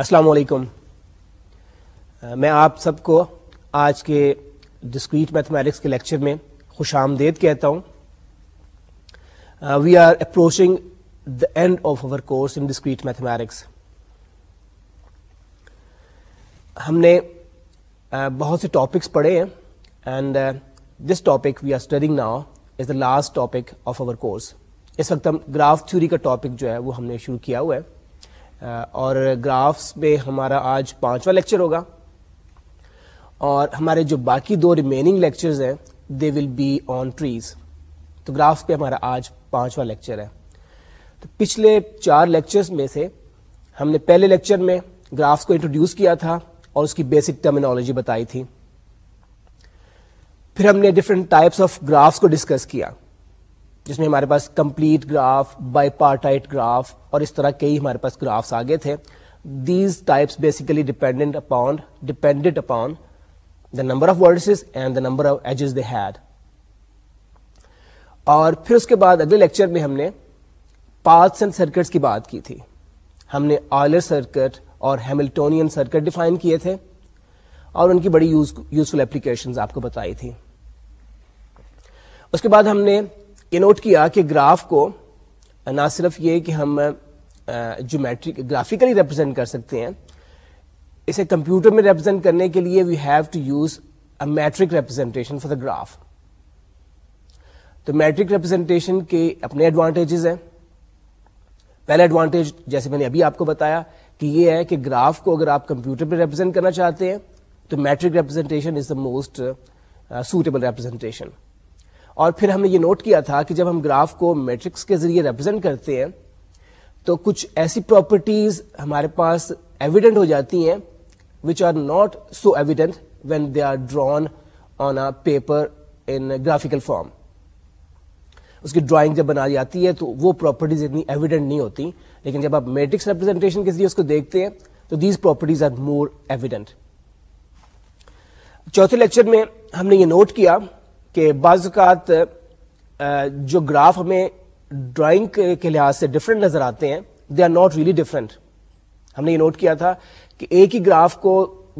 السلام علیکم میں آپ سب کو آج کے ڈسکریٹ میتھمیٹکس کے لیکچر میں خوش آمدید کہتا ہوں we are approaching the end of our course in discrete mathematics ہم نے بہت سے ٹاپکس پڑھے ہیں and this topic we are studying now is the last topic of our course اس وقت ہم گراف تھیوری کا ٹاپک جو ہے وہ ہم نے شروع کیا ہوا ہے اور گرافس پہ ہمارا آج پانچواں لیکچر ہوگا اور ہمارے جو باقی دو ریمیننگ لیکچرز ہیں they will be on trees تو گرافس پہ ہمارا آج پانچواں لیکچر ہے تو پچھلے چار لیکچرز میں سے ہم نے پہلے لیکچر میں گرافس کو انٹروڈیوس کیا تھا اور اس کی بیسک ٹرمینالوجی بتائی تھی پھر ہم نے ڈفرنٹ ٹائپس آف گرافس کو ڈسکس کیا جس میں ہمارے پاس complete graph bipartite graph اور اس طرح کئی ہمارے پاس گرافس آگے تھے these types basically dependent dependent the the number number of of and edges they had اور پھر اس کے بعد اگلے لیکچر میں ہم نے پارٹس اینڈ سرکٹس کی بات کی تھی ہم نے آئلر سرکٹ اور ہیملٹونین سرکٹ ڈیفائن کیے تھے اور ان کی بڑی یوزفل اپلیکیشنز آپ کو بتائی تھی اس کے بعد ہم نے یہ نوٹ کیا کہ گراف کو نہ صرف یہ کہ ہم جو میٹرک ریپرزینٹ کر سکتے ہیں اسے کمپیوٹر میں ریپرزینٹ کرنے کے لیے we have to use a matrix representation for the graph تو میٹرک ریپرزینٹیشن کے اپنے ایڈوانٹیجز ہیں پہلا ایڈوانٹیج جیسے میں نے ابھی آپ کو بتایا کہ یہ ہے کہ گراف کو اگر آپ کمپیوٹر پہ ریپرزینٹ کرنا چاہتے ہیں تو matrix representation is the most suitable representation اور پھر ہم نے یہ نوٹ کیا تھا کہ جب ہم گراف کو میٹرکس کے ذریعے ریپرزینٹ کرتے ہیں تو کچھ ایسی پراپرٹیز ہمارے پاس ایویڈنٹ ہو جاتی ہیں which are not so evident when they are drawn on a paper in graphical form اس کی ڈرائنگ جب بنائی جاتی ہے تو وہ پراپرٹیز اتنی ایویڈنٹ نہیں ہوتی لیکن جب آپ میٹرکس ریپرزینٹیشن کے ذریعے اس کو دیکھتے ہیں تو these properties are more evident چوتھے لیکچر میں ہم نے یہ نوٹ کیا کہ بعض اوقات جو گراف ہمیں ڈرائنگ کے لحاظ سے ڈفرینٹ نظر آتے ہیں they are not really different ہم نے یہ نوٹ کیا تھا کہ ایک ہی گراف کو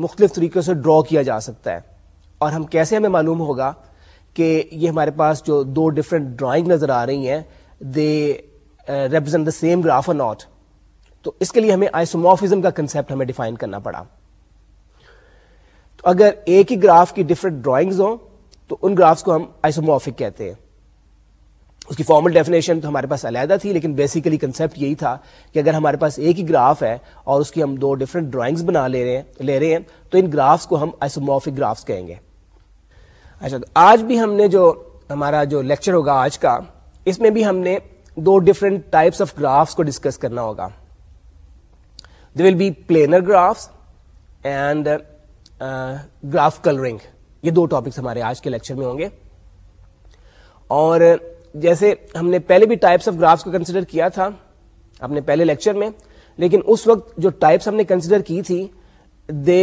مختلف طریقوں سے ڈرا کیا جا سکتا ہے اور ہم کیسے ہمیں معلوم ہوگا کہ یہ ہمارے پاس جو دو ڈفرینٹ ڈرائنگ نظر آ رہی ہیں they represent the same graph اور ناٹ تو اس کے لیے ہمیں آئسوموفیزم کا کنسپٹ ہمیں ڈیفائن کرنا پڑا تو اگر ایک ہی گراف کی ڈفرینٹ ڈرائنگز ہوں تو ان گرافس کو ہم آئسوموفک کہتے ہیں اس کی فارمل ڈیفینیشن تو ہمارے پاس علیحدہ تھی لیکن بیسیکلی کنسیپٹ یہی تھا کہ اگر ہمارے پاس ایک ہی گراف ہے اور اس کی ہم دو ڈفرنٹ ڈرائنگس بنا لے رہے ہیں لے رہے ہیں تو ان گرافس کو ہم آئسوموفک گرافس کہیں گے اچھا تو آج بھی ہم نے جو ہمارا جو لیکچر ہوگا آج کا اس میں بھی ہم نے دو ڈفرینٹ ٹائپس آف گرافس کو ڈسکس کرنا ہوگا they will be planar graphs and graph colouring یہ دو ٹاپکس ہمارے آج کے لیکچر میں ہوں گے اور جیسے ہم نے پہلے بھی ٹائپس آف گرافس کو کنسیڈر کیا تھا اپنے پہلے لیکچر میں لیکن اس وقت جو ٹائپس ہم نے کنسیڈر کی تھی they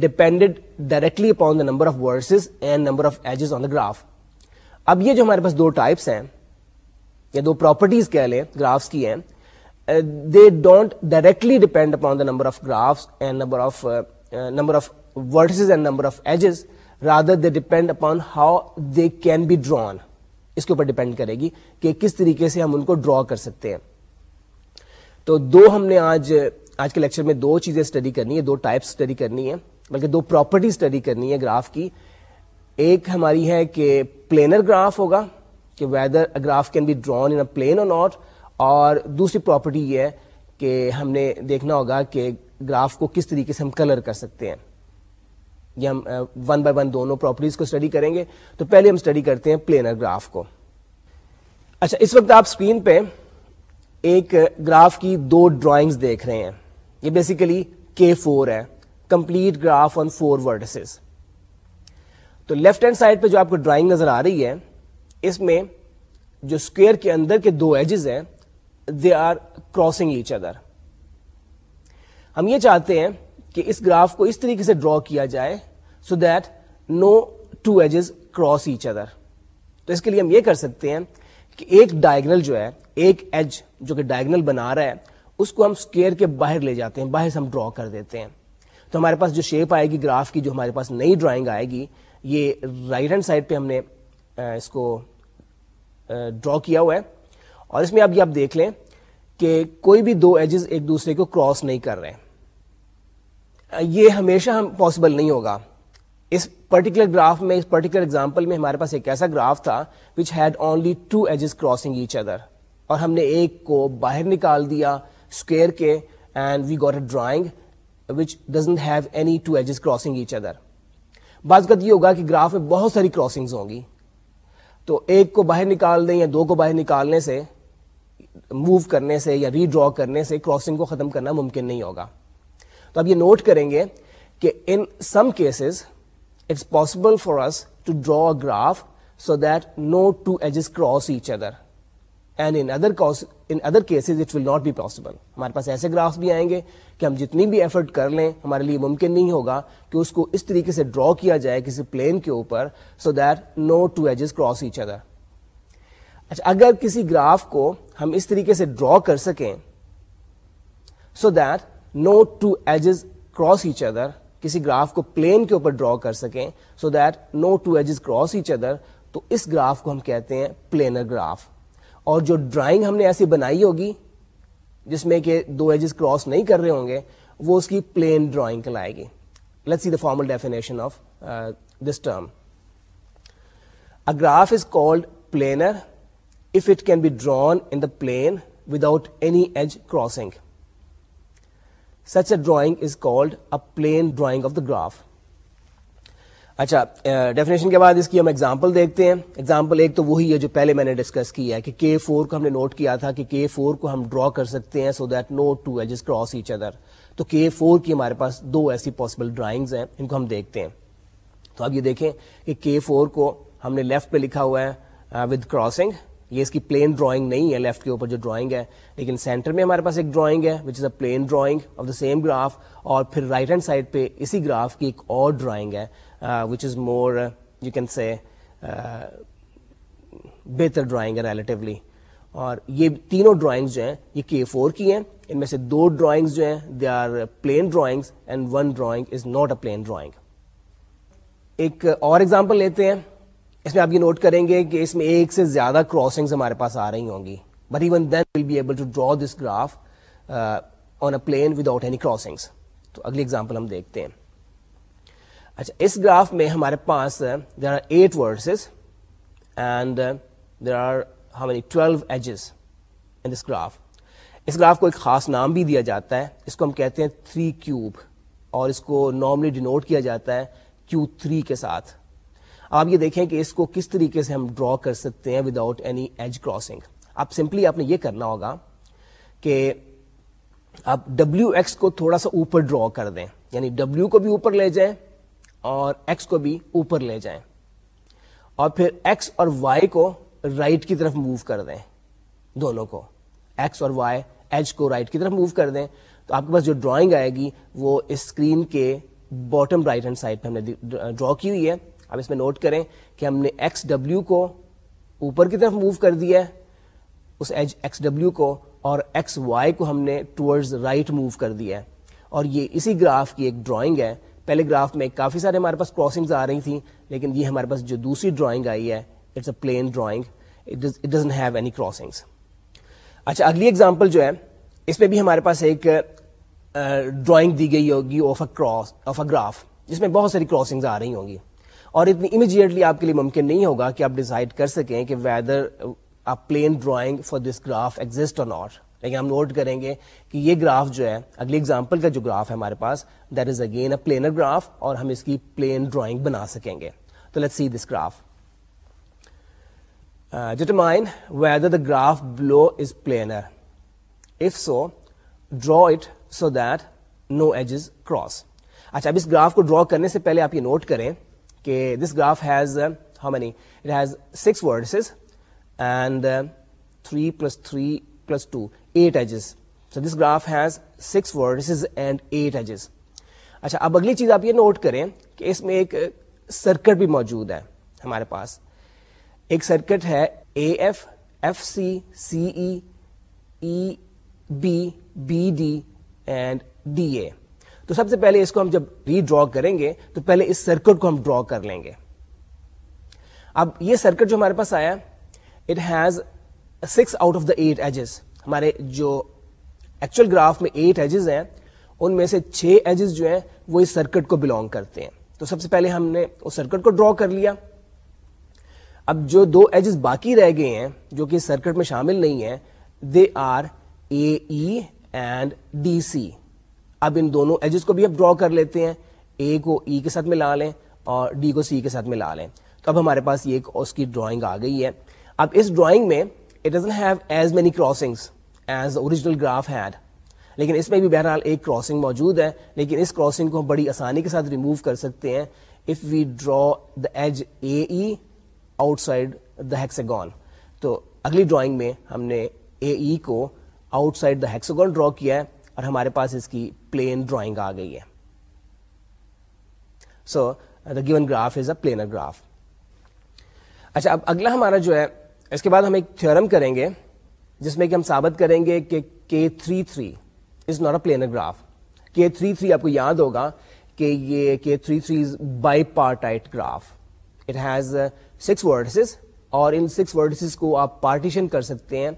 depended directly upon the number of and number of edges on the graph اب یہ جو ہمارے پاس دو ٹائپس ہیں یا دو پراپرٹیز کہہ لیں گرافس کی ہیں they don't directly depend upon the number of graphs and number number of of and number of edges rather they depend upon how they can be drawn اس کے اوپر ڈپینڈ کرے گی کہ کس طریقے سے ہم ان کو ڈرا کر سکتے ہیں تو دو ہم نے آج آج کے لیکچر میں دو چیزیں اسٹڈی کرنی ہے دو ٹائپ اسٹڈی کرنی ہے بلکہ دو پراپرٹی اسٹڈی کرنی ہے گراف کی ایک ہماری ہے کہ پلینر گراف ہوگا کہ whether graph can be drawn in plane اور ناٹ اور دوسری پراپرٹی یہ ہے کہ ہم نے دیکھنا ہوگا کہ گراف کو کس طریقے سے ہم کلر کر سکتے ہیں ہم ون بائی ون دونوں پراپرٹیز کو اسٹڈی کریں گے تو پہلے ہم اسٹڈی کرتے ہیں پلینر گراف کو اچھا اس وقت آپ اسکرین پہ ایک گراف کی دو ڈرائنگز دیکھ رہے ہیں یہ بیسیکلی کے فور ہے complete graph on four vertices تو لیفٹ ہینڈ سائڈ پہ جو آپ کو ڈرائنگ نظر آ رہی ہے اس میں جو اسکوئر کے اندر کے دو ایجز ہیں they are crossing each other ہم یہ چاہتے ہیں کہ اس گراف کو اس طریقے سے ڈرا کیا جائے so that no two edges cross each other تو اس کے لیے ہم یہ کر سکتے ہیں کہ ایک ڈائگنل جو ہے ایک ایج جو کہ ڈائگنل بنا رہا ہے اس کو ہم اسکیئر کے باہر لے جاتے ہیں باہر سے ہم ڈرا کر دیتے ہیں تو ہمارے پاس جو شیپ آئے گی گراف کی جو ہمارے پاس نئی ڈرائنگ آئے گی یہ رائٹ ہینڈ سائڈ پہ ہم نے اس کو ڈرا کیا ہوا ہے اور اس میں اب یہ آپ دیکھ لیں کہ کوئی بھی دو ایجز ایک دوسرے کو کراس نہیں کر رہے ہیں یہ ہمیشہ ہم پاسبل نہیں ہوگا اس پرٹیکولر گراف میں اس پرٹیکولر ایگزامپل میں ہمارے پاس ایک ایسا گراف تھا which had only two edges crossing each other اور ہم نے ایک کو باہر نکال دیا اسکوئر کے and we got a drawing which doesn't have any two edges crossing each other بعض کا یہ ہوگا کہ گراف میں بہت ساری کراسنگز ہوں گی تو ایک کو باہر نکال دیں یا دو کو باہر نکالنے سے موو کرنے سے یا ری ڈرا کرنے سے کراسنگ کو ختم کرنا ممکن نہیں ہوگا تو یہ نوٹ کریں گے کہ in some cases it's possible for us to draw graph so that no two edges cross each other and in other in other cases it will not be possible ہمارے پاس ایسے گراف بھی آئیں گے کہ ہم جتنی بھی ایفرٹ کر لیں ہمارے لیے ممکن نہیں ہوگا کہ اس کو اس طریقے سے ڈرا کیا جائے کسی پلین کے اوپر so that no two edges cross each other اچھا اگر کسی گراف کو ہم اس طریقے سے ڈرا کر سکیں so that no two edges cross each other کسی گراف کو پلین کے اوپر ڈرا کر سکیں so that no two edges cross each other تو اس گراف کو ہم کہتے ہیں پلینر گراف اور جو ڈرائنگ ہم نے ایسی بنائی ہوگی جس میں کہ دو ایجز کراس نہیں کر رہے ہوں گے وہ اس کی پلین ڈرائنگ کلائے گی let see the formal definition of this term a graph is called planar if it can be drawn in the plane without any edge crossing plane drawing of the graph اچھا definition کے بعد اس کی ہم example دیکھتے ہیں example ایک تو وہی ہے جو پہلے میں نے ڈسکس کیا ہے کہ کے فور کو ہم نے نوٹ کیا تھا کہ کے فور کو ہم ڈرا کر سکتے ہیں so that no two cross each other تو کے فور کی ہمارے پاس دو ایسی پاسبل ڈرائنگز ہیں ان کو ہم دیکھتے ہیں تو اب یہ دیکھیں کہ کے فور کو ہم نے لیفٹ پہ لکھا ہوا ہے ود کراسنگ یہ اس کی پلین ڈرائنگ نہیں ہے لیفٹ کے اوپر جو ڈرائنگ ہے لیکن سینٹر میں ہمارے پاس ایک ڈرائنگ ہے which is a plane drawing of the same graph اور پھر رائٹ ہینڈ سائڈ پہ اسی گراف کی ایک اور ڈرائنگ ہے which is more you can say بہتر ڈرائنگ ہے ریلیٹیولی اور یہ تینوں ڈرائنگز جو ہیں یہ کے فور کی ہیں ان میں سے دو ڈرائنگز جو ہیں they are plane and one drawing is not a plane drawing ایک اور ایگزامپل لیتے ہیں اس میں آپ یہ نوٹ کریں گے کہ اس میں ایک سے زیادہ کراسنگ ہمارے پاس آ رہی ہوں گی but even then will be able to draw this graph on a plane any crossings تو اگلی ایگزامپل ہم دیکھتے ہیں اچھا اس گراف میں ہمارے پاس there are eight vertex and there are how many twelve edges in this graph us graph کو ایک خاص نام بھی دیا جاتا ہے اس کو ہم کہتے ہیں تھری کیوب اور اس کو نارملی ڈینوٹ کیا جاتا ہے کیو تھری کے ساتھ آپ یہ دیکھیں کہ اس کو کس طریقے سے ہم ڈرا کر سکتے ہیں وداؤٹ کراسنگ آپ سمپلی آپ نے یہ کرنا ہوگا کہ آپ ڈبلو ایکس کو تھوڑا سا اوپر ڈرا کر دیں یعنی ڈبلو کو بھی اوپر لے جائیں اور ایکس کو بھی اوپر لے جائیں اور پھر ایکس اور وائی کو رائٹ کی طرف موو کر دیں دونوں کو ایکس اور وائی ایج کو رائٹ کی طرف موو کر دیں تو آپ کے پاس جو ڈرائنگ آئے گی وہ اسکرین کے باٹم رائٹ ہینڈ سائڈ پہ ہم نے ڈرا کی ہوئی ہے اب اس میں نوٹ کریں کہ ہم نے ایکس ڈبلو کو اوپر کی طرف موو کر دیا ہے اس ایج ایکس ڈبلو کو اور ایکس وائی کو ہم نے ٹورڈز رائٹ موو کر دیا ہے اور یہ اسی گراف کی ایک ڈرائنگ ہے پہلے گراف میں کافی سارے ہمارے پاس کراسنگز آ رہی تھیں لیکن یہ ہمارے پاس جو دوسری ڈرائنگ آئی ہے it's a plane drawing it doesn't have any crossings اچھا اگلی ایگزامپل جو ہے اس میں بھی ہمارے پاس ایک ڈرائنگ دی گئی ہوگی of a cross of a graph جس میں بہت ساری کراسنگز آ رہی ہوں گی اور اتنی امیجیٹلی آپ کے لیے ممکن نہیں ہوگا کہ آپ ڈیسائڈ کر سکیں کہ whether plane drawing for this graph exist اور ناٹ لیکن ہم نوٹ کریں گے کہ یہ گراف جو ہے اگلی اگزامپل کا جو گراف ہے ہمارے پاس that is again a planar graph اور ہم اس کی پلین ڈرائنگ بنا سکیں گے تو let see this graph determine whether the graph below is planar if so draw it so that no edge is cross اچھا اب اس گراف کو ڈرا کرنے سے پہلے آپ یہ نوٹ کریں کہ this graph has how many it has six vertices and three plus three plus two eight edges so this graph has six vertices and eight edges اچھا اب اگلی چیز آپ یہ نوٹ کریں کہ اس میں ایک سرکٹ uh, بھی موجود ہے ہمارے پاس ایک سرکٹ ہے A F F C C E B B D and D A تو سب سے پہلے اس کو ہم جب ریڈرا کریں گے تو پہلے اس سرکٹ کو ہم ڈرا کر لیں گے اب یہ سرکٹ جو ہمارے پاس آیا it has six out of the eight edges ہمارے جو ایکچوئل گراف میں ایٹ ایجز ہیں ان میں سے چھ ایجز جو ہیں وہ اس سرکٹ کو بلونگ کرتے ہیں تو سب سے پہلے ہم نے اس سرکٹ کو ڈرا کر لیا اب جو دو ایجز باقی رہ گئے ہیں جو کہ سرکٹ میں شامل نہیں ہیں they are A E and D C اب ان دونوں ایجز کو بھی اب ڈرا کر لیتے ہیں اے کو ای e کے ساتھ میں لا لیں اور ڈی کو سی کے ساتھ میں لا لیں تو اب ہمارے پاس یہ اس کی ڈرائنگ آ گئی ہے اب اس ڈرائنگ میں it doesn't have as many crossing original graph had لیکن اس میں بھی بہرحال ایک کراسنگ موجود ہے لیکن اس کراسنگ کو ہم بڑی آسانی کے ساتھ ریموو کر سکتے ہیں if we draw the edge A E outside the hexagon تو اگلی ڈرائنگ میں ہم نے اے ای e کو outside the hexagon draw کیا ہے اور ہمارے پاس اس کی پلین ڈرائنگ آ گئی ہے so the given graph is a planar graph اچھا اب اگلا ہمارا جو ہے اس کے بعد ہم ایک کریں گے جس میں کہ ہم ثابت کریں گے کہ three three is not a plane graph K three three آپ کو یاد ہوگا کہ یہ three three is bipartite graph it has six vertices اور ان سکس ورڈسز کو آپ پارٹیشن کر سکتے ہیں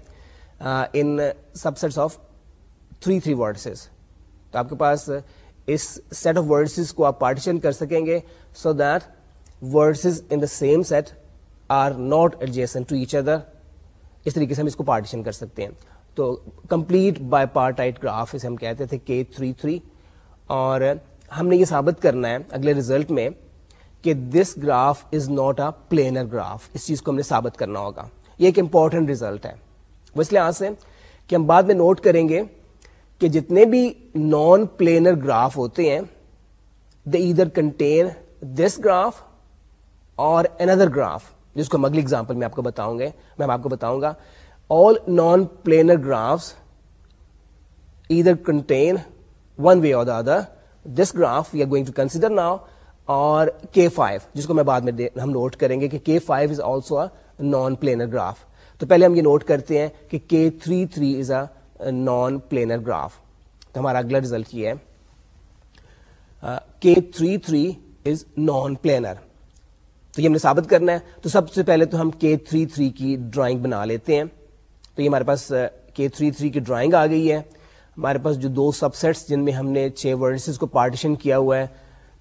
in uh, of three three vertices تو آپ کے پاس اس سیٹ آف ورڈسز کو آپ پارٹیشن کر سکیں گے so that vertices in the same set are not adjacent to each other اس طریقے سے ہم اس کو پارٹیشن کر سکتے ہیں تو کمپلیٹ بائی پارٹ گراف اسے ہم کہتے تھے کے تھری تھری اور ہم نے یہ ثابت کرنا ہے اگلے ریزلٹ میں کہ this graph is not a planar graph اس چیز کو ہم نے ثابت کرنا ہوگا یہ ایک امپورٹنٹ ریزلٹ ہے وہ اس لحاظ سے کہ ہم بعد میں نوٹ کریں گے کہ جتنے بھی نان پلینر گراف ہوتے ہیں دا ادھر کنٹین دس گراف اور اندر گراف جس کو ہم اگلی اگزامپل میں آپ کو بتاؤں گے میں آپ کو بتاؤں گا آل نان پلینر گرافس ادھر contain one way or other this graph we are going to consider now اور کے فائیو جس کو میں بعد میں ہم نوٹ کریں گے کہ K five is also a non planar graph تو پہلے ہم یہ نوٹ کرتے ہیں کہ K three three is a non planar graph تو ہمارا اگلا ریزلٹ یہ ہے K three three is non planar تو یہ ہم نے ثابت کرنا ہے تو سب سے پہلے تو ہم کے تھری تھری کی ڈرائنگ بنا لیتے ہیں تو یہ ہمارے پاس کے تھری تھری کی ڈرائنگ آ گئی ہے ہمارے پاس جو دو سب سیٹس جن میں ہم نے چھ ورڈسز کو پارٹیشن کیا ہوا ہے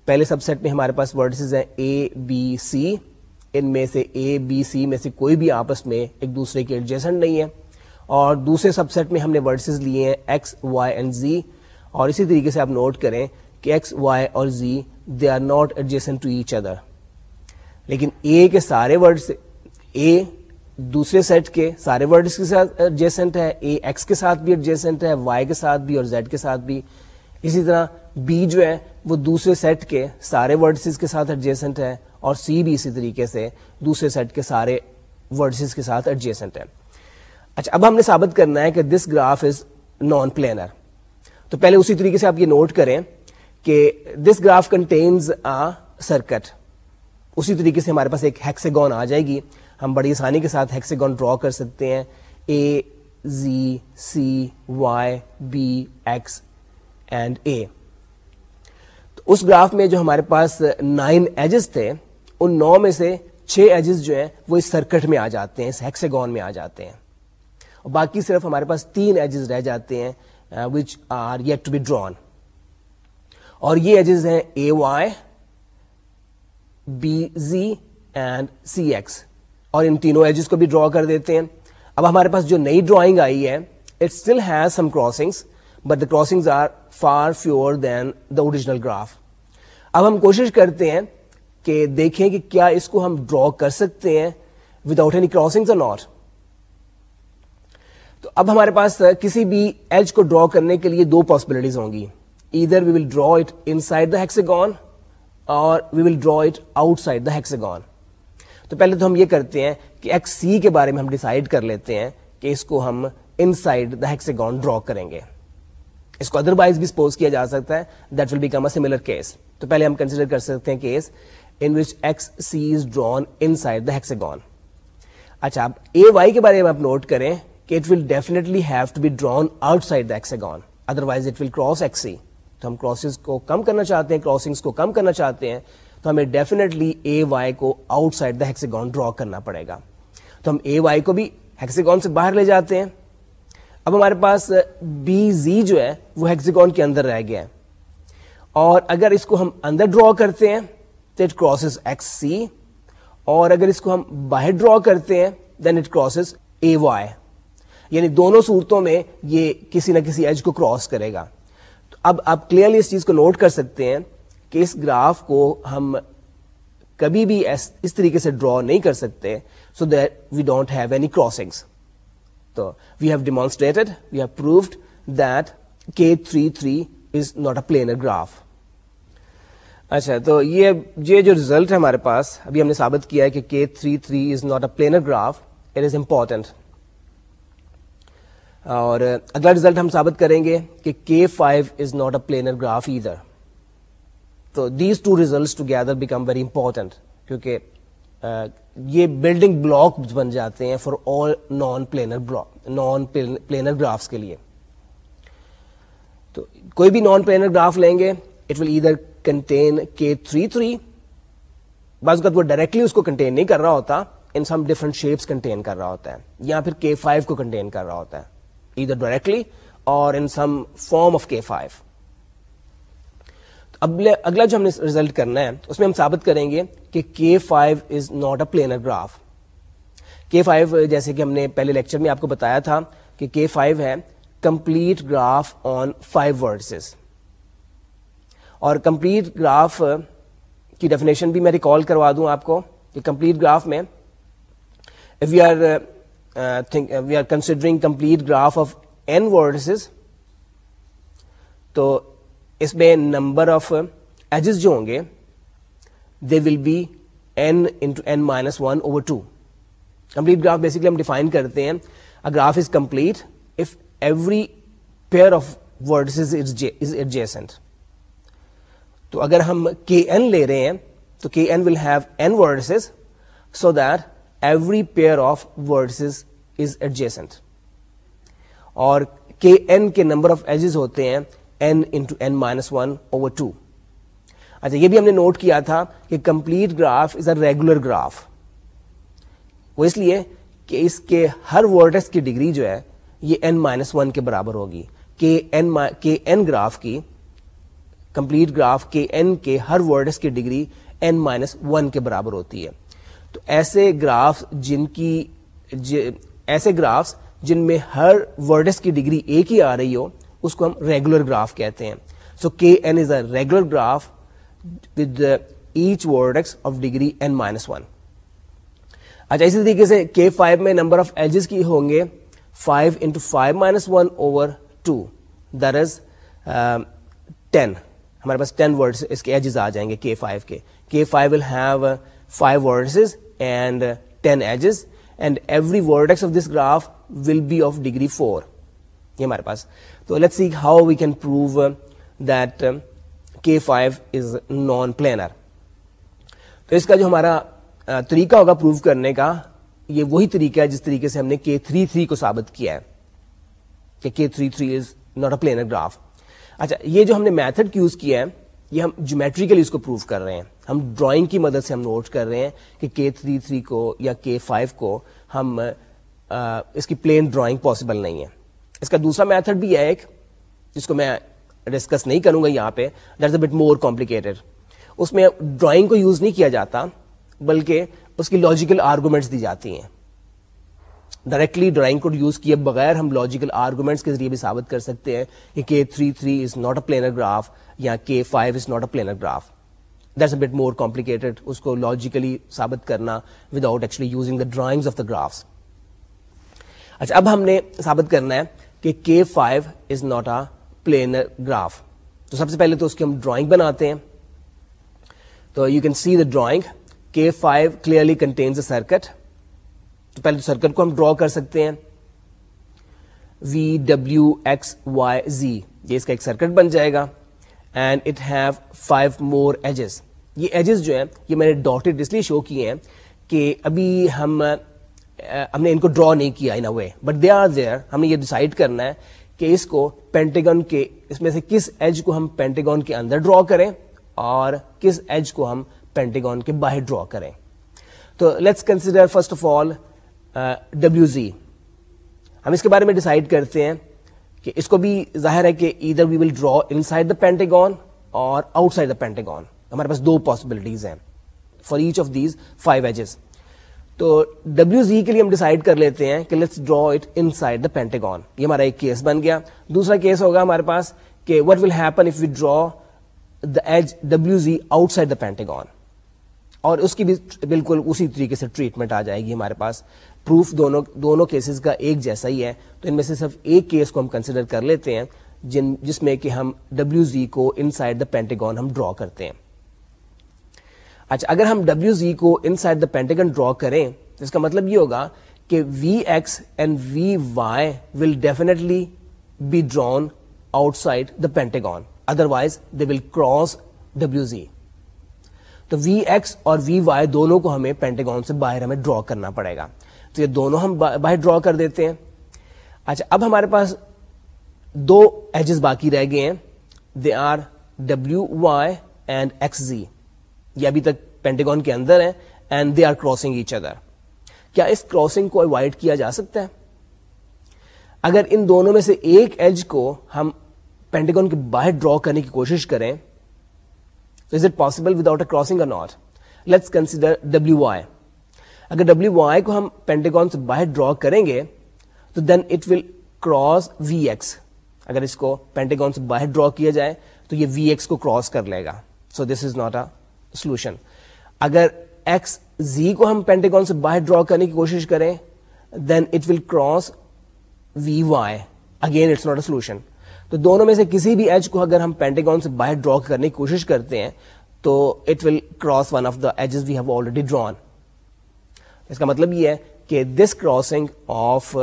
پہلے سب سیٹ میں ہمارے پاس ورڈسز ہیں اے بی سی ان میں سے اے بی سی میں سے کوئی بھی آپس میں ایک دوسرے کے ایڈجسٹنٹ نہیں ہے اور دوسرے سب سیٹ میں ہم نے ورڈسز لیے ہیں ایکس وائی اینڈ زی اور اسی طریقے سے آپ نوٹ کریں کہ ایکس وائی اور Z they are not to each other لیکن اے کے سارے اے دوسرے سیٹ کے سارے ورڈس کے ساتھ ایڈجیسنٹ ہے اے ایکس کے ساتھ بھی ایڈجیسنٹ ہے وائی کے ساتھ بھی اور زیڈ کے ساتھ بھی اسی طرح بی جو ہے وہ دوسرے سیٹ کے سارے ورڈسز کے ساتھ ایڈجیسنٹ ہے اور سی بھی اسی طریقے سے دوسرے سیٹ کے سارے ورڈسز کے ساتھ ایڈجیسنٹ ہے اچھا اب ہم نے ثابت کرنا ہے کہ this graph is non planar تو پہلے اسی طریقے سے آپ یہ نوٹ کریں کہ this graph contains a circuit اسی طریقے سے ہمارے پاس ایک ہیکسیگون آ جائے گی ہم بڑی آسانی کے ساتھ ہیکسیگون ڈرا کر سکتے ہیں A Z C Y B X and A تو اس گراف میں جو ہمارے پاس نائن ایجز تھے ان نو میں سے چھ ایجز جو ہیں وہ اس سرکٹ میں آ جاتے ہیں اس ہیکسیگون میں آ جاتے ہیں باقی صرف ہمارے پاس تین ایجز رہ جاتے ہیں which are yet to be drawn اور یہ ایجز ہیں A Y B Z and C X اور ان تینوں ایجز کو بھی ڈرا کر دیتے ہیں اب ہمارے پاس جو نئی ڈرائنگ آئی ہے it still has some crossings but the crossing are far fewer than the original graph اب ہم کوشش کرتے ہیں کہ دیکھیں کہ کیا اس کو ہم ڈرا کر سکتے ہیں وداؤٹ اینی کراسنگ ناٹ تو اب ہمارے پاس کسی بھی ایج کو ڈرا کرنے کے لیے دو پاسبلٹیز ہوں گی ادھر we will draw it inside اور we will draw it outside تو پہلے تو ہم یہ کرتے ہیں کہ ایکس سی کے بارے میں ہم ڈسائڈ کر لیتے ہیں کہ اس کو ہم side the hexagon draw کریں گے اس کو ادر وائز بھی سپوز کیا جا سکتا ہے that will become a similar case تو پہلے ہم کنسیڈر کر سکتے ہیں case in which X C is drawn inside on اچھا اب اے وائی کے بارے میں آپ نوٹ کریں کہ it will definitely have to be drawn outside the hexagon otherwise it will cross X C تو ہم کراسز کو کم کرنا چاہتے ہیں کراسنگس کو کم کرنا چاہتے ہیں تو ہمیں ڈیفینیٹلی اے وائی کو outside the hexagon draw کرنا پڑے گا تو ہم اے وائی کو بھی ہیکسیگون سے باہر لے جاتے ہیں اب ہمارے پاس بی زی جو ہے وہ ہیکسیگون کے اندر رہ گیا ہے اور اگر اس کو ہم اندر ڈرا کرتے ہیں تو اٹ کراس ایکس سی اور اگر اس کو ہم باہر ڈرا کرتے ہیں then it cross A Y یعنی دونوں صورتوں میں یہ کسی نہ کسی ایج کو کراس کرے گا تو اب آپ کلیئرلی اس چیز کو نوٹ کر سکتے ہیں کہ اس گراف کو ہم کبھی بھی اس طریقے سے ڈرا نہیں کر سکتے so that we don't have any crossings تو we have demonstrated we have proved that K three three is not a planar graph اچھا تو یہ یہ جو ریزلٹ ہے ہمارے پاس ابھی ہم نے ثابت کیا ہے کہ K three three is not a planar graph it is important اور اگلا ریزلٹ ہم ثابت کریں گے کہ K five is not a planar graph ادھر تو these two results together become very important کیونکہ یہ بلڈنگ بلاک بن جاتے ہیں for all non planar non planar graphs کے لیے تو کوئی بھی نان پلینر گراف لیں گے اٹ ول ادھر کنٹین کے تھری تھری بعض اگر وہ ڈائریکٹلی اس کو کنٹین نہیں کر رہا ہوتا in some different shapes contain کر رہا ہوتا ہے یا پھر کے فائیو کو کنٹین کر رہا ہوتا ہے ادھر ڈائریکٹلی اور in some form of K five اب اگلا جو ہم نے ریزلٹ کرنا ہے اس میں ہم ثابت کریں گے کہ K five is not a planar graph K five جیسے کہ ہم نے پہلے لیکچر میں آپ کو بتایا تھا کہ کے فائیو ہے complete graph on five vertices اور کمپلیٹ گراف کی ڈیفینیشن بھی میں ریکال کروا دوں آپ کو کہ کمپلیٹ گراف میں if you are we are considering complete graph of n vertices تو اس میں نمبر آف ایجز جو ہوں گے they will be n into n minus one over two complete graph basically ہم ڈیفائن کرتے ہیں graph is complete if every pair of office is adjacent تو اگر ہم کے لے رہے ہیں تو K pair of vertices is adjacent اور کے این کے نمبر آف ایجز ہوتے ہیں N into N minus one over two اچھا یہ بھی ہم نے نوٹ کیا تھا کہ complete graph is a regular graph وہ اس لیے کہ اس کے ہر ورڈس کی ڈگری جو ہے یہ این مائنس ون کے برابر ہوگی کے این گراف کی کمپلیٹ گراف کے این کے ہر ورڈس کی ڈگری این مائنس ون کے برابر ہوتی ہے تو ایسے گراف جن کی ایسے گرافس جن میں ہر ورڈس کی ڈگری ایک ہی آ رہی ہو اس کو ہم ریگولر گراف کہتے ہیں so K N is a regular graph with each words of degree N minus one اچھا اسی طریقے سے کے فائیو میں نمبر آف ایجز کی ہوں گے five into five minus one over two there is ten ہمارے پاس ٹین ورڈس اس کے ایجز آ جائیں گے کے فائیو کے K five will have five words and ten edges for ہمارے پاس تو ہاؤ وی کین پروٹ کے فائیو از نان پلینر تو اس کا جو ہمارا طریقہ ہوگا پروو کرنے کا یہ وہی طریقہ ہے جس طریقے سے ہم نے کے تھری تھری کو ثابت کیا ہے three three is not a planar graph اچھا یہ جو ہم نے میتھڈ کیا ہے یہ ہم جیومیٹریکلی اس کو پروف کر رہے ہیں ہم ڈرائنگ کی مدد سے ہم نوٹ کر رہے ہیں کہ کے تھری تھری کو یا کے فائیو کو ہم اس کی پلین ڈرائنگ پاسبل نہیں ہے اس کا دوسرا میتھڈ بھی ہے ایک جس کو میں ڈسکس نہیں کروں گا یہاں پہ that a bit more complicated اس میں ڈرائنگ کو یوز نہیں کیا جاتا بلکہ اس کی لاجیکل آرگومنٹس دی جاتی ہیں ڈائریکٹلی ڈرائنگ کوڈ یوز کیے بغیر ہم لاجیکل آرگومنٹس کے ذریعے بھی ثابت کر سکتے ہیں کہ K three three is not a planar graph یا K five is not a planar graph that's a bit more complicated اس کو لاجیکلی ثابت کرنا without actually using the drawing of the graphs اچھا اب ہم نے ثابت کرنا ہے کہ K five is not a planar graph تو سب سے پہلے تو اس کی ہم ڈرائنگ بناتے ہیں تو you can see the drawing K five clearly contains a circuit تو پہلے تو سرکل کو ہم ڈرا کر سکتے ہیں V W X Y Z یہ اس کا ایک سرکٹ بن جائے گا and it have five more edges یہ ایجز جو ہیں یہ میں نے ڈاٹڈ اس لیے شو کیے ہیں کہ ابھی ہم ہم نے ان کو ڈرا نہیں کیا anyway but they are there ہم نے یہ ڈسائڈ کرنا ہے کہ اس کو پینٹیگون کے اس میں سے کس ایج کو ہم پینٹیگون کے اندر ڈرا کریں اور کس ایج کو ہم پینٹیگون کے باہر ڈرا کریں تو let's consider first of all W Z ہم اس کے بارے میں ڈسائڈ کرتے ہیں کہ اس کو بھی ظاہر ہے کہ ادھر we will draw inside the pentagon اور آؤٹ سائڈ دا پینٹیگون ہمارے پاس دو پاسبلٹیز ہیں for each of these five edges تو زی کے لیے ہم کر لیتے ہیں کہ let's draw it inside the pentagon یہ ہمارا ایک کیس بن گیا دوسرا کیس ہوگا ہمارے پاس کہ what will happen if draw the edge W Z outside the pentagon اور اس کی بھی بالکل اسی طریقے سے ٹریٹمنٹ آ جائے گی ہمارے پاس پروف دونوں دونوں کیسز کا ایک جیسا ہی ہے تو ان میں سے صرف ایک کیس کو ہم کنسیڈر کر لیتے ہیں جن جس میں کہ ہم ڈبلو زی کو ان سائڈ دا پینٹیگون ہم ڈرا کرتے ہیں اچھا اگر ہم ڈبلو زی کو ان سائڈ دا پینٹیگن ڈرا کریں تو اس کا مطلب یہ ہوگا کہ V X and V Y will definitely be drawn outside the pentagon otherwise they will cross W Z تو وی ایکس اور وی وائی دونوں کو ہمیں پینٹیگون سے باہر ہمیں ڈرا کرنا پڑے گا تو یہ دونوں ہم باہر ڈرا کر دیتے ہیں اچھا اب ہمارے پاس دو ایجز باقی رہ گئے ہیں they are W Y and X Z یہ ابھی تک پینٹیگون کے اندر ہیں and they are crossing crossing each other اس کو اوائڈ کیا جا سکتا ہے اگر ان دونوں میں سے ایک ایج کو ہم پینٹیگون کے باہر ڈرا کرنے کی کوشش کریں تو is it possible without a crossing a not let's consider W Y اگر ڈبلو وائی کو ہم پینٹیکون سے باہر ڈرا کریں گے تو then it will cross V X اگر اس کو پینٹیکون سے باہر ڈرا کیا جائے تو یہ وی ایکس کو کراس کر لے گا so this is not a solution اگر ایکس زی کو ہم پینٹیکون سے باہر ڈرا کرنے کی کوشش کریں then it will cross V Y again it's not a solution تو دونوں میں سے کسی بھی ایج کو اگر ہم پینٹیکون سے باہر ڈرا کرنے کی کوشش کرتے ہیں تو it will cross one of the edges we have already drawn اس کا مطلب یہ ہے کہ this crossing of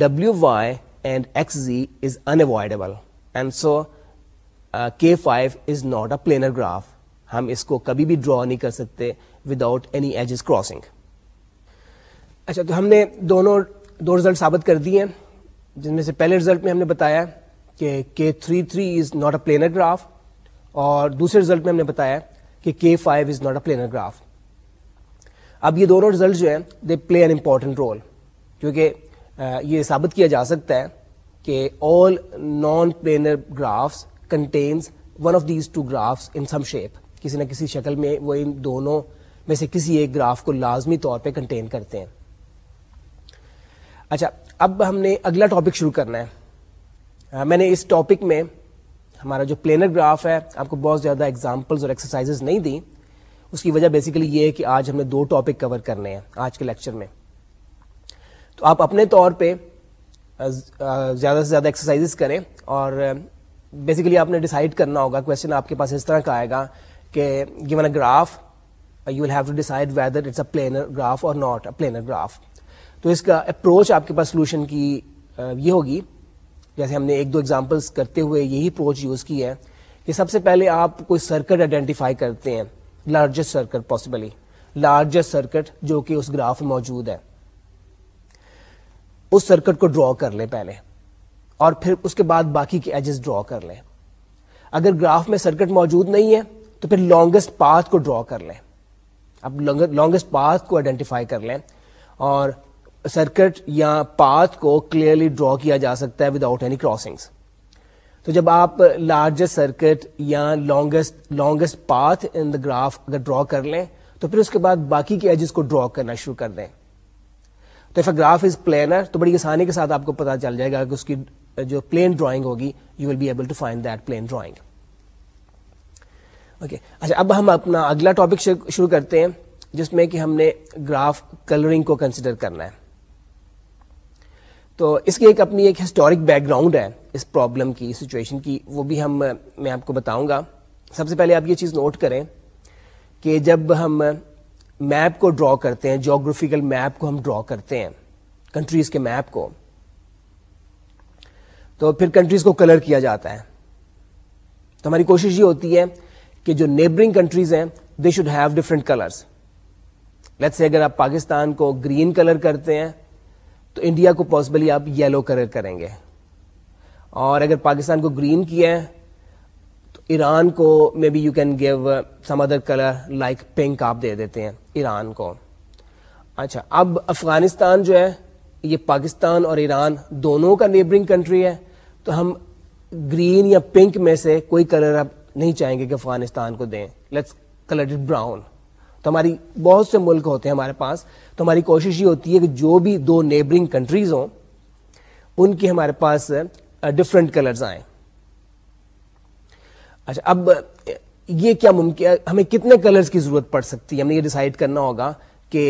W Y and X Z is unavoidable and so K five is not a planar graph ہم اس کو کبھی بھی ڈرا نہیں کر سکتے without any edge is crossing اچھا تو ہم نے دونوں دو رزلٹ ثابت کر دیے جن میں سے پہلے ریزلٹ میں ہم نے بتایا کہ K three three is not a planar graph اور دوسرے رزلٹ میں ہم نے بتایا کہ K five is not a planar graph اب یہ دونوں ریزلٹ جو ہیں they play an important role کیونکہ یہ ثابت کیا جا سکتا ہے کہ all non planar graphs contains one of these two graphs in some shape کسی نہ کسی شکل میں وہ ان دونوں میں سے کسی ایک گراف کو لازمی طور پہ کنٹین کرتے ہیں اچھا اب ہم نے اگلا ٹاپک شروع کرنا ہے میں نے اس ٹاپک میں ہمارا جو پلینر گراف ہے آپ کو بہت زیادہ ایگزامپلز اور ایکسرسائز نہیں دیں اس کی وجہ بیسیکلی یہ ہے کہ آج ہم نے دو ٹاپک کور کرنے ہیں آج کے لیکچر میں تو آپ اپنے طور پہ زیادہ سے زیادہ ایکسرسائز کریں اور بیسیکلی آپ نے ڈیسائڈ کرنا ہوگا کوشچن آپ کے پاس اس طرح کا آئے گا کہ given a graph you have to decide whether it's a planar graph اور ناٹ اے پلینر گراف تو اس کا اپروچ آپ کے پاس سولوشن کی یہ ہوگی جیسے ہم نے ایک دو ایگزامپلس کرتے ہوئے یہی اپروچ یوز کی ہے کہ سب سے پہلے آپ کوئی سرکٹ آئیڈینٹیفائی کرتے ہیں largest circuit possibly largest circuit جو کہ اس گراف میں موجود ہے اس سرکٹ کو ڈرا کر لیں پہلے اور پھر اس کے بعد باقی کے ایجز ڈرا کر لیں اگر گراف میں سرکٹ موجود نہیں ہے تو پھر لانگسٹ پاتھ کو ڈرا کر لیں اب لانگسٹ پاتھ کو آئیڈینٹیفائی کر لیں اور سرکٹ یا پاتھ کو کلیئرلی ڈرا کیا جا سکتا ہے وداؤٹ اینی کراسنگس تو جب آپ لارجسٹ سرکٹ یا longest longest path in the graph اگر ڈرا کر لیں تو پھر اس کے بعد باقی کے ایجز کو ڈرا کرنا شروع کر دیں تو اف گراف از پلینر تو بڑی آسانی کے ساتھ آپ کو پتا چل جائے گا کہ اس کی جو پلین ڈرائنگ ہوگی you will be able to find that plane drawing okay اچھا اب ہم اپنا اگلا ٹاپک شروع کرتے ہیں جس میں کہ ہم نے گراف کلرنگ کو کنسیڈر کرنا ہے تو اس کی ایک اپنی ایک ہسٹورک بیک گراؤنڈ ہے اس پرابلم کی سچویشن کی وہ بھی ہم میں آپ کو بتاؤں گا سب سے پہلے آپ یہ چیز نوٹ کریں کہ جب ہم میپ کو ڈرا کرتے ہیں میپ کو ہم ڈرا کرتے ہیں کنٹریز کے میپ کو تو پھر کنٹریز کو کلر کیا جاتا ہے تو ہماری کوشش یہ ہوتی ہے کہ جو نیبرنگ کنٹریز ہیں they should have different colours let say اگر آپ پاکستان کو گرین کلر کرتے ہیں تو انڈیا کو پاسبلی آپ یلو کلر کریں گے اور اگر پاکستان کو گرین کیا ہے تو ایران کو may be you can give some other colour like pink آپ دے دیتے ہیں ایران کو اچھا اب افغانستان جو ہے یہ پاکستان اور ایران دونوں کا نیبرنگ کنٹری ہے تو ہم گرین یا پنک میں سے کوئی کلر اب نہیں چاہیں گے کہ افغانستان کو دیں لیٹس کلر اٹ براؤن تو ہماری بہت سے ملک ہوتے ہیں ہمارے پاس تو ہماری کوشش یہ ہوتی ہے کہ جو بھی دو نیبرنگ کنٹریز ہوں ان کی ہمارے پاس ڈفرنٹ کلرز آئیں اچھا اب یہ کیا ممکن ہمیں کتنے کلرز کی ضرورت پڑ سکتی ہے ہمیں یہ ڈیسائڈ کرنا ہوگا کہ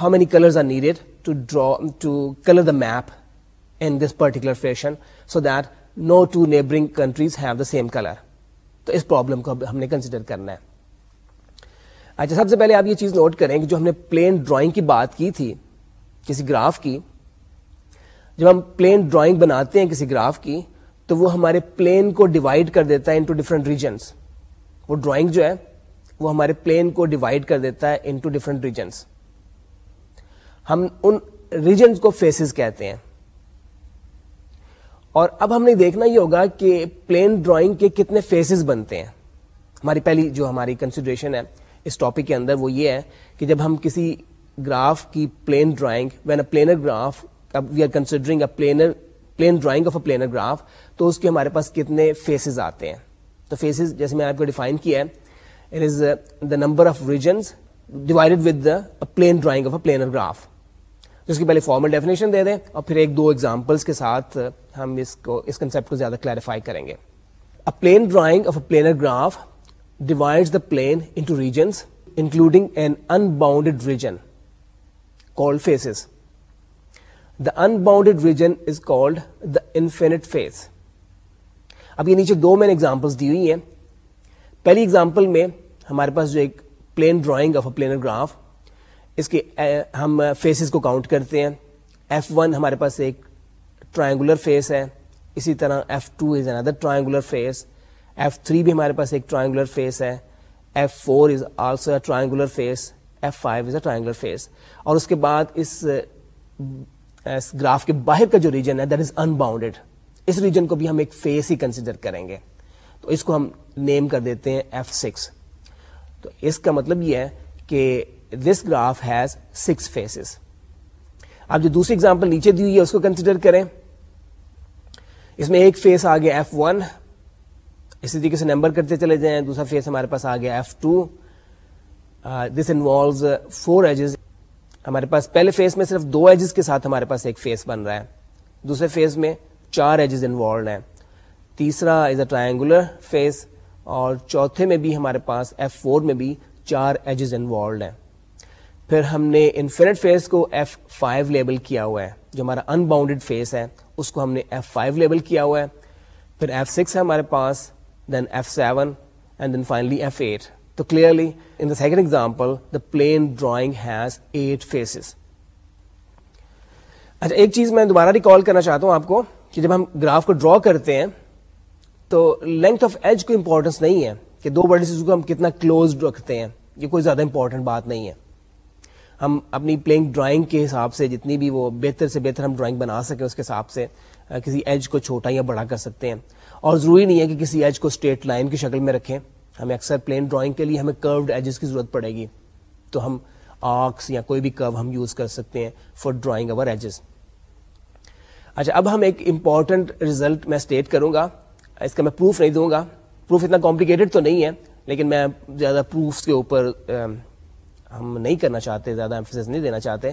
how many colours are needed to draw to colour the map in this particular fashion so that no two neighbouring countries have the same colour تو اس پرابلم کو ہم نے کنسیڈر کرنا ہے اچھا سب سے پہلے آپ یہ چیز نوٹ کریں کہ جو ہم نے پلین ڈرائنگ کی بات کی تھی کسی گراف کی جب ہم پلین ڈرائنگ بناتے ہیں کسی گراف کی تو وہ ہمارے پلین کو ڈیوائڈ کر دیتا ہے انٹو ڈفرنٹ ریجنس وہ ڈرائنگ جو ہے وہ ہمارے پلین کو ڈیوائڈ کر دیتا ہے انٹو ڈفرنٹ ریجنس ہم ان ریجنس کو فیسز کہتے ہیں اور اب ہم نے دیکھنا یہ ہوگا کہ پلین ڈرائنگ کے کتنے فیسز بنتے ہیں ہماری پہلی جو ہماری کنسیڈریشن ہے اس ٹاپک کے اندر وہ یہ ہے کہ جب ہم کسی گراف کی plane drawing when a planar graph we are considering planar plane drawing of a planar graph تو اس کے ہمارے پاس کتنے فیسز آتے ہیں تو فیسز جیسے میں آپ کو ڈیفائن کیا ہے it is the number of regions divided with plane drawing of a planar graph اس کی پہلے فارمل ڈیفینیشن دے دیں اور پھر ایک دو ایگزامپلس کے ساتھ uh, ہم اس کو اس کنسپٹ کو زیادہ کلیریفائی کریں گے plane drawing of a planar graph divide the plane into regions including an unbounded region call faces the unbounded region is called the infinite face اب یہ نیچے دو مین ایگزامپلس دی ہوئی ہیں پہلی ایگزامپل میں ہمارے پاس جو ایک plane drawing of a planar graph اس کے ہم فیسز کو کاؤنٹ کرتے ہیں ایف ون ہمارے پاس ایک ٹرائنگولر فیس ہے اسی طرح ایف ٹو از اندر ٹرائنگولر فیس ایف تھری بھی ہمارے پاس ایک ٹرائنگولر فیس ہے F four is also a triangular face F five is a triangular face اور اس کے بعد اس اس گراف کے باہر کا جو ریجن ہے دیٹ از ان باؤنڈیڈ اس ریجن کو بھی ہم ایک فیس ہی کنسیڈر کریں گے تو اس کو ہم نیم کر دیتے ہیں ایف سکس تو اس کا مطلب یہ ہے کہ this graph has six faces آپ جو دوسری اگزامپل نیچے دی ہوئی ہے اس کو کنسیڈر کریں اس میں ایک فیس آ گیا ایف ون اسی طریقے سے نمبر کرتے چلے جائیں دوسرا فیس ہمارے پاس آ گیا F two this involves four edges ہمارے پاس پہلے فیس میں صرف دو ایجز کے ساتھ ہمارے پاس ایک فیس بن رہا ہے دوسرے فیز میں چار ایجز انوالوڈ ہیں تیسرا از اے ٹرائنگولر فیس اور چوتھے میں بھی ہمارے پاس ایف فور میں بھی چار ایجز انوالوڈ ہیں پھر ہم نے انفینٹ فیس کو ایف فائیو لیبل کیا ہوا ہے جو ہمارا انباؤنڈیڈ فیس ہے اس کو ہم نے ایف فائیو لیبل کیا ہوا ہے پھر ایف سکس ہے ہمارے پاس then F seven and then finally F eight the second example plane drawing اچھا ایک چیز میں دوبارہ ریکال کرنا چاہتا ہوں آپ کو کہ جب ہم گراف کو ڈرا کرتے ہیں تو لینتھ آف ایج کو امپورٹینس نہیں ہے کہ دو بڑے کو ہم کتنا کلوز رکھتے ہیں یہ کوئی زیادہ امپورٹنٹ بات نہیں ہے ہم اپنی پلینگ ڈرائنگ کے حساب سے جتنی بھی وہ بہتر سے بہتر ہم ڈرائنگ بنا سکیں اس کے حساب سے کسی ایج کو چھوٹا یا بڑا کر سکتے ہیں اور ضروری نہیں ہے کہ کسی ایج کو اسٹریٹ لائن کی شکل میں رکھیں ہمیں اکثر پلین ڈرائنگ کے لیے ہمیں کروڈ ایجز کی ضرورت پڑے گی تو ہم آرکس یا کوئی بھی کرو ہم یوز کر سکتے ہیں فار ڈرائنگ اوور ایجز اچھا اب ہم ایک امپورٹنٹ ریزلٹ میں اسٹیٹ کروں گا اس کا میں پروف نہیں دوں گا پروف اتنا کمپلیکیٹڈ تو نہیں ہے لیکن میں زیادہ پروف کے اوپر ہم نہیں کرنا چاہتے زیادہ نہیں دینا چاہتے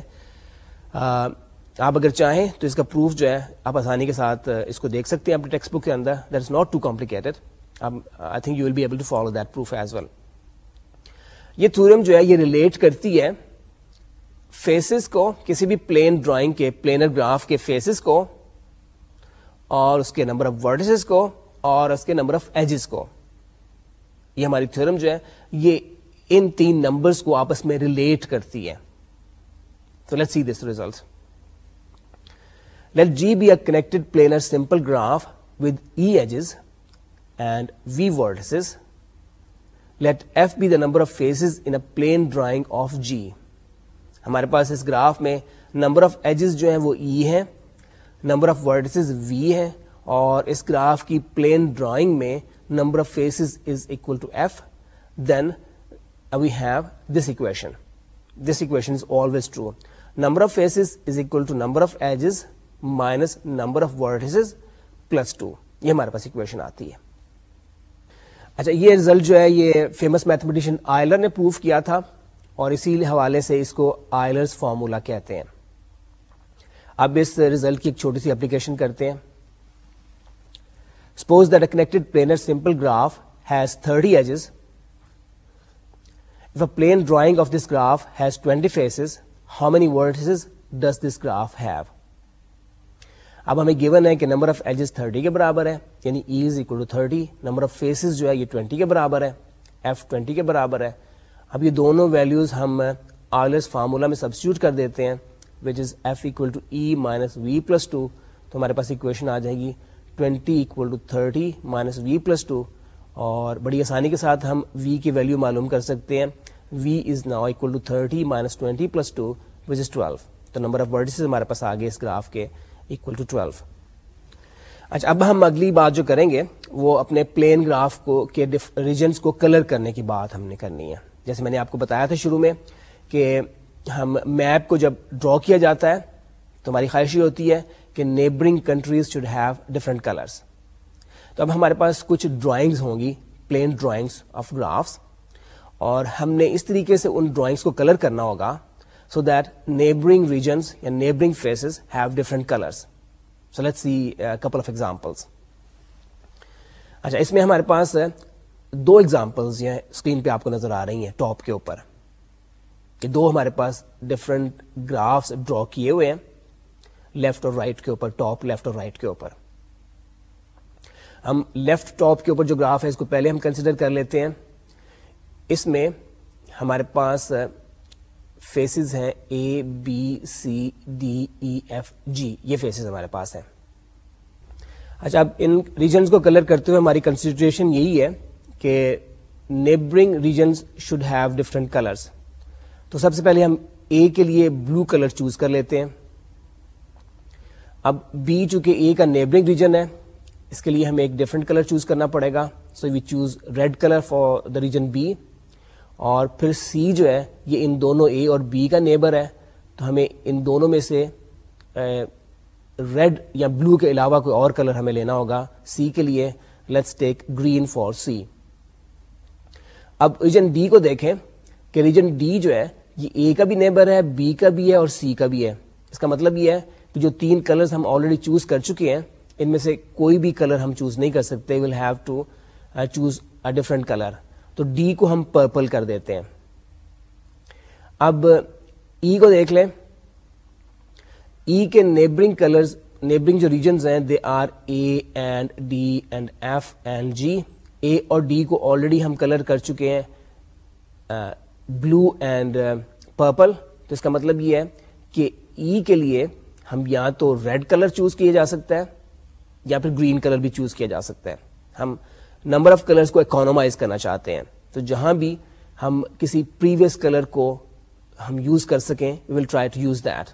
آپ اگر چاہیں تو اس کا پروف جو ہے آپ آسانی کے ساتھ اس کو دیکھ سکتے ہیں اپنے ٹیکسٹ بک کے اندر that is not too complicated I think you will be able to follow that proof as well یہ تھورم جو ہے یہ ریلیٹ کرتی ہے فیسز کو کسی بھی پلین ڈرائنگ کے پلینر گراف کے فیسز کو اور اس کے نمبر آف ورڈسز کو اور اس کے نمبر آف ایجز کو یہ ہماری تھورم جو ہے یہ ان تین نمبرس کو آپس میں ریلیٹ کرتی ہے تو let see this result let G be a connected planar simple graph with E edges and v vertices let f be the number of faces in a plane drawing of g ہمارے پاس اس graph میں number of edges جو ہیں وہ E e ہیں number of vertices V ہیں اور اس گراف کی پلین ڈرائنگ میں number of faces is equal to F then we have this equation this equation is always true number of faces is equal to number of edges minus number of vertices plus two یہ ہمارے پاس equation آتی ہے اچھا یہ result جو ہے یہ فیمس میتھمیٹیشین آئلر نے پروف کیا تھا اور اسی حوالے سے اس کو آئلرز فارمولا کہتے ہیں اب اس ریزلٹ کی ایک چھوٹی سی اپلیکیشن کرتے ہیں suppose that a connected planar simple graph has thirty edges if a plane drawing of this graph has twenty faces how many vertices does this graph have اب ہمیں گیون ہے کہ نمبر آف ایجز 30 کے برابر ہے یعنی E is equal to thirty number of faces جو ہے یہ 20 کے برابر ہے ایف 20 کے برابر ہے اب یہ دونوں ویلیوز ہم آلس فارمولا میں سبسٹیوٹ کر دیتے ہیں which is F equal to E minus V plus two تو ہمارے پاس ایکویشن آ جائے گی 20 equal to thirty minus V plus two اور بڑی آسانی کے ساتھ ہم وی کی ویلیو معلوم کر سکتے ہیں V is now equal to thirty minus twenty plus two which is twelve تو نمبر آف ورڈس ہمارے پاس آ اس گراف کے اکول ٹو ٹویلو اچھا اب ہم اگلی بات جو کریں گے وہ اپنے پلین گراف کو کے ریجنس کو کلر کرنے کی بات ہم نے کرنی ہے جیسے میں نے آپ کو بتایا تھا شروع میں کہ ہم میپ کو جب ڈرا کیا جاتا ہے تو ہماری خواہش یہ ہوتی ہے کہ neighbouring countries should have different colours تو اب ہمارے پاس کچھ ڈرائنگز ہوں گی پلین ڈرائنگس آف گرافس اور ہم نے اس طریقے سے ان ڈرائنگس کو کلر کرنا ہوگا سو دیٹ نیبرنگ ریجنس یا neighbouring faces have different colours so let see couple of examples اچھا اس میں ہمارے پاس دو اسکرین پہ آپ کو نظر آ رہی ہیں ٹاپ کے اوپر دو ہمارے پاس ڈفرنٹ گرافس ڈرا کیے ہوئے ہیں لیفٹ اور رائٹ کے اوپر ٹاپ لیفٹ اور رائٹ کے اوپر ہم لیفٹ ٹاپ کے اوپر جو گراف ہے اس کو پہلے ہم کنسیڈر کر لیتے ہیں اس میں ہمارے پاس فیسز ہیں A B C D E F G یہ فیسز ہمارے پاس ہیں اچھا اب ان ریجنس کو کلر کرتے ہوئے ہماری کنسیڈریشن یہی ہے کہ neighbouring regions should have different colours تو سب سے پہلے ہم اے کے لیے بلو کلر چوز کر لیتے ہیں اب بی چونکہ اے کا نیبرنگ ریجن ہے اس کے لیے ہمیں ایک ڈفرنٹ کلر چوز کرنا پڑے گا so we choose red colour for the region B اور پھر سی جو ہے یہ ان دونوں اے اور بی کا نیبر ہے تو ہمیں ان دونوں میں سے ریڈ یا بلو کے علاوہ کوئی اور کلر ہمیں لینا ہوگا سی کے لیے let's take green for C اب ریجن ڈی کو دیکھیں کہ ریجن ڈی جو ہے یہ اے کا بھی نیبر ہے بی کا بھی ہے اور سی کا بھی ہے اس کا مطلب یہ ہے کہ جو تین کلرز ہم آلریڈی چوز کر چکے ہیں ان میں سے کوئی بھی کلر ہم چوز نہیں کر سکتے will have to choose a different colour تو ڈی کو ہم پرپل کر دیتے ہیں اب ای e کو دیکھ لیں ای e کے نیبرنگ کلرز نیبرنگ جو ریجنز ہیں they are A and D and F and G A اور ڈی کو آلریڈی ہم کلر کر چکے ہیں بلو اینڈ پرپل تو اس کا مطلب یہ ہے کہ ای e کے لیے ہم یا تو ریڈ کلر چوز کیا جا سکتا ہے یا پھر گرین کلر بھی چوز کیا جا سکتا ہے ہم نمبر آف کلرس کو اکانومائز کرنا چاہتے ہیں تو جہاں بھی ہم کسی پریویس کلر کو ہم یوز کر سکیں we will try to use that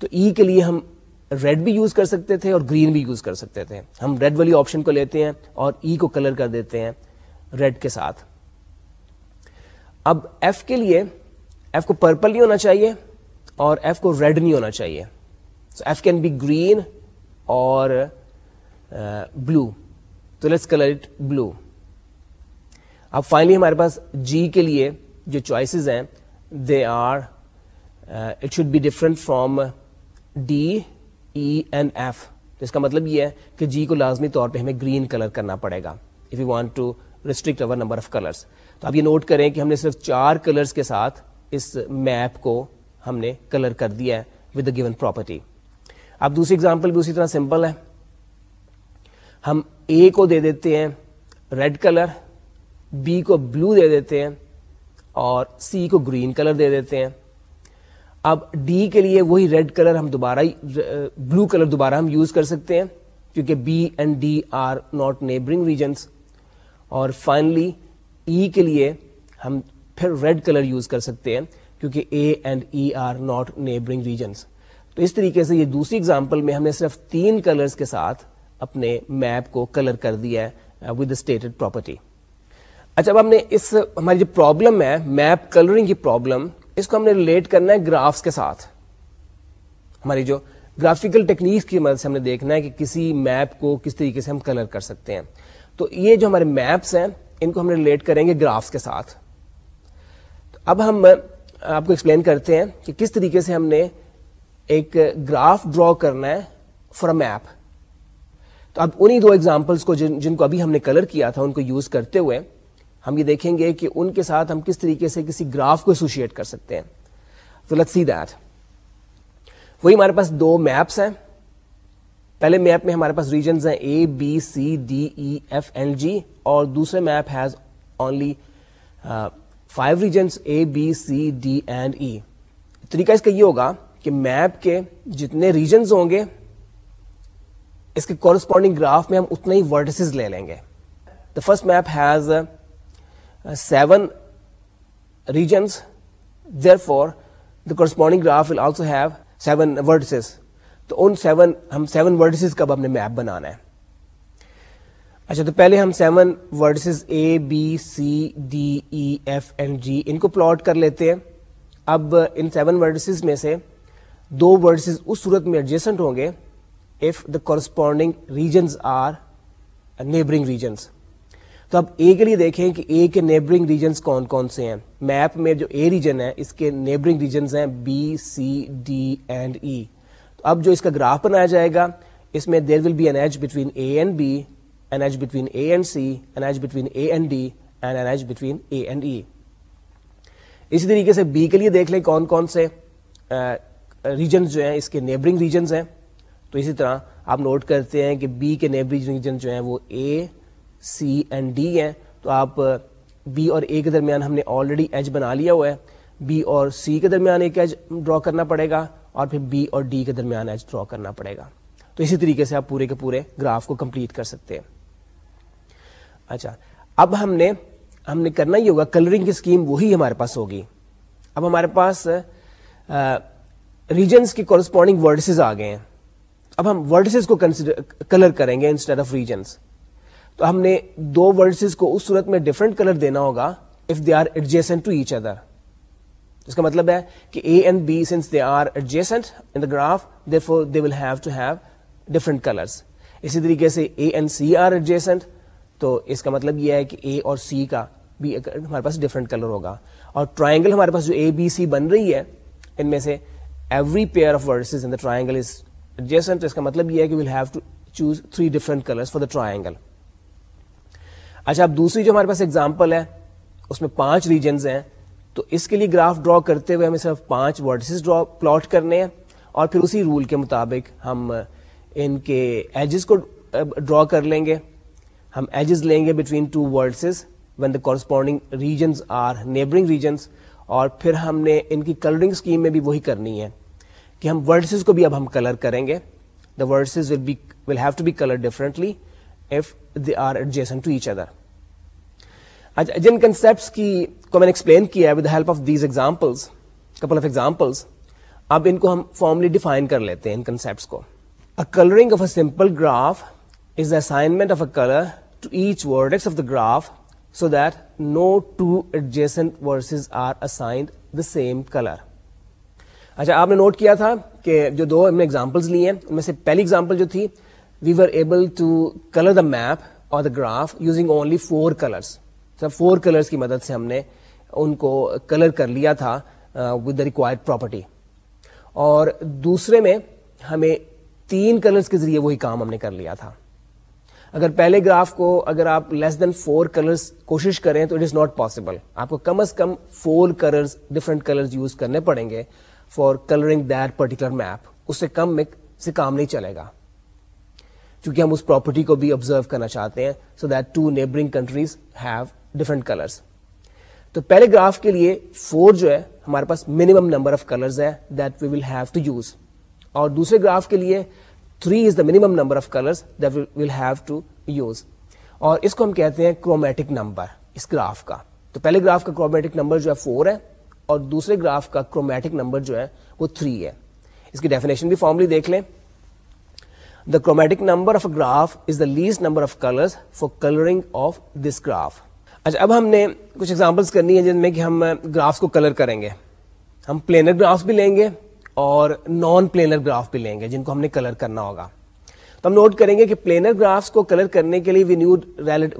تو ای e کے لیے ہم ریڈ بھی یوز کر سکتے تھے اور گرین بھی یوز کر سکتے تھے ہم ریڈ والی آپشن کو لیتے ہیں اور ای e کو کلر کر دیتے ہیں ریڈ کے ساتھ اب ایف کے لیے ایف کو پرپل نہیں ہونا چاہیے اور ایف کو ریڈ نہیں ہونا چاہیے ایف کین بی گرین اور بلو uh, تو لیٹس کلر اٹ بلو اب فائنلی ہمارے پاس جی کے لیے جو چوائسیز ہیں they are it should be different from D E and F تو اس کا مطلب یہ ہے کہ جی کو لازمی طور پہ ہمیں گرین کلر کرنا پڑے گا if you want to restrict our number of colours تو آپ یہ نوٹ کریں کہ ہم نے صرف چار کلرس کے ساتھ اس میپ کو ہم نے کلر کر دیا ہے ود اے گیون پراپرٹی اب دوسری اگزامپل بھی اسی طرح سمپل ہے ہم اے کو دے دیتے ہیں ریڈ کلر بی کو بلو دے دیتے ہیں اور سی کو گرین کلر دے دیتے ہیں اب ڈی کے لیے وہی ریڈ کلر ہم دوبارہ بلو کلر دوبارہ ہم یوز کر سکتے ہیں کیونکہ B and D are not neighbouring regions اور فائنلی ای e کے لیے ہم پھر ریڈ کلر یوز کر سکتے ہیں کیونکہ A and E are not neighbouring regions تو اس طریقے سے یہ دوسری اگزامپل میں ہم نے صرف تین کلرز کے ساتھ اپنے میپ کو کلر کر دیا ہے ود اسٹیٹڈ پراپرٹی اچھا اب ہم نے اس ہماری جو پرابلم ہے میپ کلرنگ کی پرابلم اس کو ہم نے ریلیٹ کرنا ہے گرافس کے ساتھ ہماری جو گرافیکل ٹیکنیکس کی مدد سے ہم نے دیکھنا ہے کہ کسی میپ کو کس طریقے سے ہم کلر کر سکتے ہیں تو یہ جو ہمارے میپس ہیں ان کو ہم ریلیٹ کریں گے گرافس کے ساتھ تو اب ہم uh, آپ کو ایکسپلین کرتے ہیں کہ کس طریقے سے ہم نے ایک گراف ڈرا کرنا ہے فار میپ اب انہی دو ایگزامپلس کو جن جن کو ابھی ہم نے کلر کیا تھا ان کو یوز کرتے ہوئے ہم یہ دیکھیں گے کہ ان کے ساتھ ہم کس طریقے سے کسی گراف کو ایسوشیٹ کر سکتے ہیں تو سی دیٹ وہی ہمارے پاس دو میپس ہیں پہلے میپ میں ہمارے پاس ریجنز ہیں A B C D E F L G اور دوسرے map has only five regions A B C D and E طریقہ اس کا یہ ہوگا کہ میپ کے جتنے ریجنز ہوں گے اس کے کورسپونڈنگ گراف میں ہم اتنے ہی ورڈسز لے لیں گے the first map has seven regions therefore the corresponding graph will also have seven words to in seven ہم سیون ورڈسز کا میپ بنانا ہے اچھا تو پہلے ہم seven vertices A B C D E F and G ان کو پلاٹ کر لیتے ہیں اب ان سیون ورڈسز میں سے دو ورڈسز اس صورت میں ایڈجسٹنٹ ہوں گے corresponding regions are neighbouring regions تو اب اے کے لیے دیکھیں کہ اے کے نیبرنگ ریجنس کون کون سے ہیں میپ میں جو اے ریجن ہے اس کے نیبرنگ ریجنس ہیں B C D and E تو اب جو اس کا گراف بنایا جائے گا اس میں there will be an edge between A and B an edge between A and C an edge between A and D and an edge between A and E اسی طریقے سے بی کے لیے دیکھ لیں کون کون سے uh, جو ہیں اس کے نیبرنگ ریجنس ہیں تو اسی طرح آپ نوٹ کرتے ہیں کہ بی کے نیبری ریجن جو ہیں وہ اے سی اینڈ ڈی ہیں تو آپ بی اور اے کے درمیان ہم نے آلریڈی ایج بنا لیا ہوا ہے بی اور سی کے درمیان ایک ایج ڈرا کرنا پڑے گا اور پھر بی اور ڈی کے درمیان ایج ڈرا کرنا پڑے گا تو اسی طریقے سے آپ پورے کے پورے گراف کو کمپلیٹ کر سکتے ہیں اچھا اب ہم نے ہم نے کرنا ہی ہوگا کلرنگ کی اسکیم وہی ہمارے پاس ہوگی اب ہمارے پاس ریجنس کے کورسپونڈنگ ورڈسز آ گئے ہیں اب ہم ورڈسز کو کلر کریں گے انسٹیڈ آف ریجنس تو ہم نے دو ورڈسز کو اس صورت میں ڈفرنٹ کلر دینا ہوگا if they are adjacent to each other اس کا مطلب ہے کہ A and B since they are adjacent in the graph therefore they will have to have different colours اسی طریقے سے A and C are adjacent تو اس کا مطلب یہ ہے کہ اے اور سی کا بھی ہمارے پاس ڈفرنٹ کلر ہوگا اور ٹرائنگل ہمارے پاس جو اے بی سی بن رہی ہے ان میں سے every pair of vertices in the triangle is جیسا اس کا مطلب یہ ہے کہ we'll three different colours for the triangle اچھا اب دوسری جو ہمارے پاس ایگزامپل ہے اس میں پانچ ریجنز ہیں تو اس کے لیے گراف ڈرا کرتے ہوئے ہمیں صرف پانچ ڈرا پلاٹ کرنے ہیں اور پھر اسی رول کے مطابق ہم ان کے ایجز کو ڈرا کر لیں گے ہم ایجز لیں گے between two vertices when the corresponding regions are neighbouring regions اور پھر ہم نے ان کی کلرنگ اسکیم میں بھی وہی کرنی ہے کہ ہم ورڈسز کو بھی اب ہم کلر کریں گے the vertices will will be be have to to colour differently if they are each other جن کنسپٹس کی کو میں نے ایکسپلین کیا ہے with help of of these examples examples couple اب ان کو ہم فارملی ڈیفائن کر لیتے ہیں ان کنسپٹس کو سیم کلر اچھا آپ نے نوٹ کیا تھا کہ جو دو ہم نے ایگزامپلس ہیں ان میں سے پہلی ایگزامپل جو تھی we were able to colour the map اور the graph using only four four colours colours کی مدد سے ہم نے ان کو کلر کر لیا تھا ود دا ریکوائرڈ پراپرٹی اور دوسرے میں ہمیں تین کلرس کے ذریعے وہی کام ہم نے کر لیا تھا اگر پہلے گراف کو اگر آپ لیس دین فور کلرس کوشش کریں تو اٹ از ناٹ پاسبل آپ کو کم از کم four colours different colours use کرنے پڑیں گے for colouring that particular map اس سے کم سے کام نہیں چلے گا چونکہ ہم اس پراپرٹی کو بھی آبزرو کرنا چاہتے ہیں so that two neighbouring countries have different colours تو پہلے گراف کے لیے فور جو ہے ہمارے پاس منیمم نمبر آف کلرز ہے that we will have to use اور دوسرے گراف کے لیے three is the minimum number of colours that will have to use اور اس کو ہم کہتے ہیں کرومیٹک نمبر اس گراف کا تو پہلے گراف کا کرومیٹک نمبر جو ہے فور ہے اور دوسرے گراف کا کرومیٹک نمبر جو ہے وہ 3 ہے اس کی ڈیفینیشن بھی فارملی دیکھ لیں the chromatic number of graph is the least number of colour for colouring of this graph اچھا اب ہم نے کچھ ایگزامپلس کرنی ہے جن میں کہ ہم گرافس کو کلر کریں گے ہم پلینر گراف بھی لیں گے اور نان پلینر گراف بھی لیں گے جن کو ہم نے کلر کرنا ہوگا تو ہم نوٹ کریں گے کہ پلینر گرافس کو کلر کرنے کے لیے we know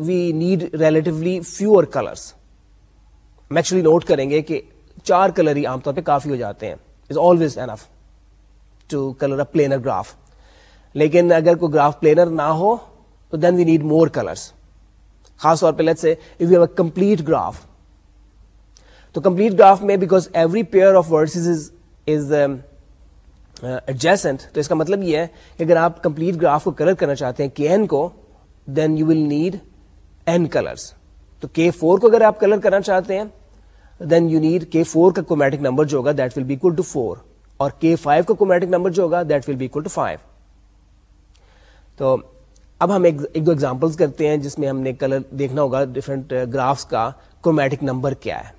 we need relatively fewer colours ہم ایکچولی نوٹ کریں گے کہ چار کلر ہی عام طور پہ کافی ہو جاتے ہیں is always enough to colour a planar graph لیکن اگر کوئی گراف پلینر نہ ہو تو دین وی نیڈ مور کلرس خاص طور پہ let say if you have a complete graph تو کمپلیٹ گراف میں because every pair of vertices is is adjacent تو اس کا مطلب یہ ہے کہ اگر آپ کمپلیٹ گراف کو کلر کرنا چاہتے ہیں کے این کو then you will need n colours تو کے فور کو اگر آپ کلر کرنا چاہتے ہیں then you need K four کا کومیٹک نمبر جو ہوگا دیٹ ول ٹو فور اور کے فائیو کا کومیٹک نمبر جو ہوگا دیٹ ول ٹو فائیو تو اب ہم ایک دو ایگزامپل کرتے ہیں جس میں ہم نے کلر دیکھنا ہوگا ڈفرنٹ گرافس کا کرومیٹک نمبر کیا ہے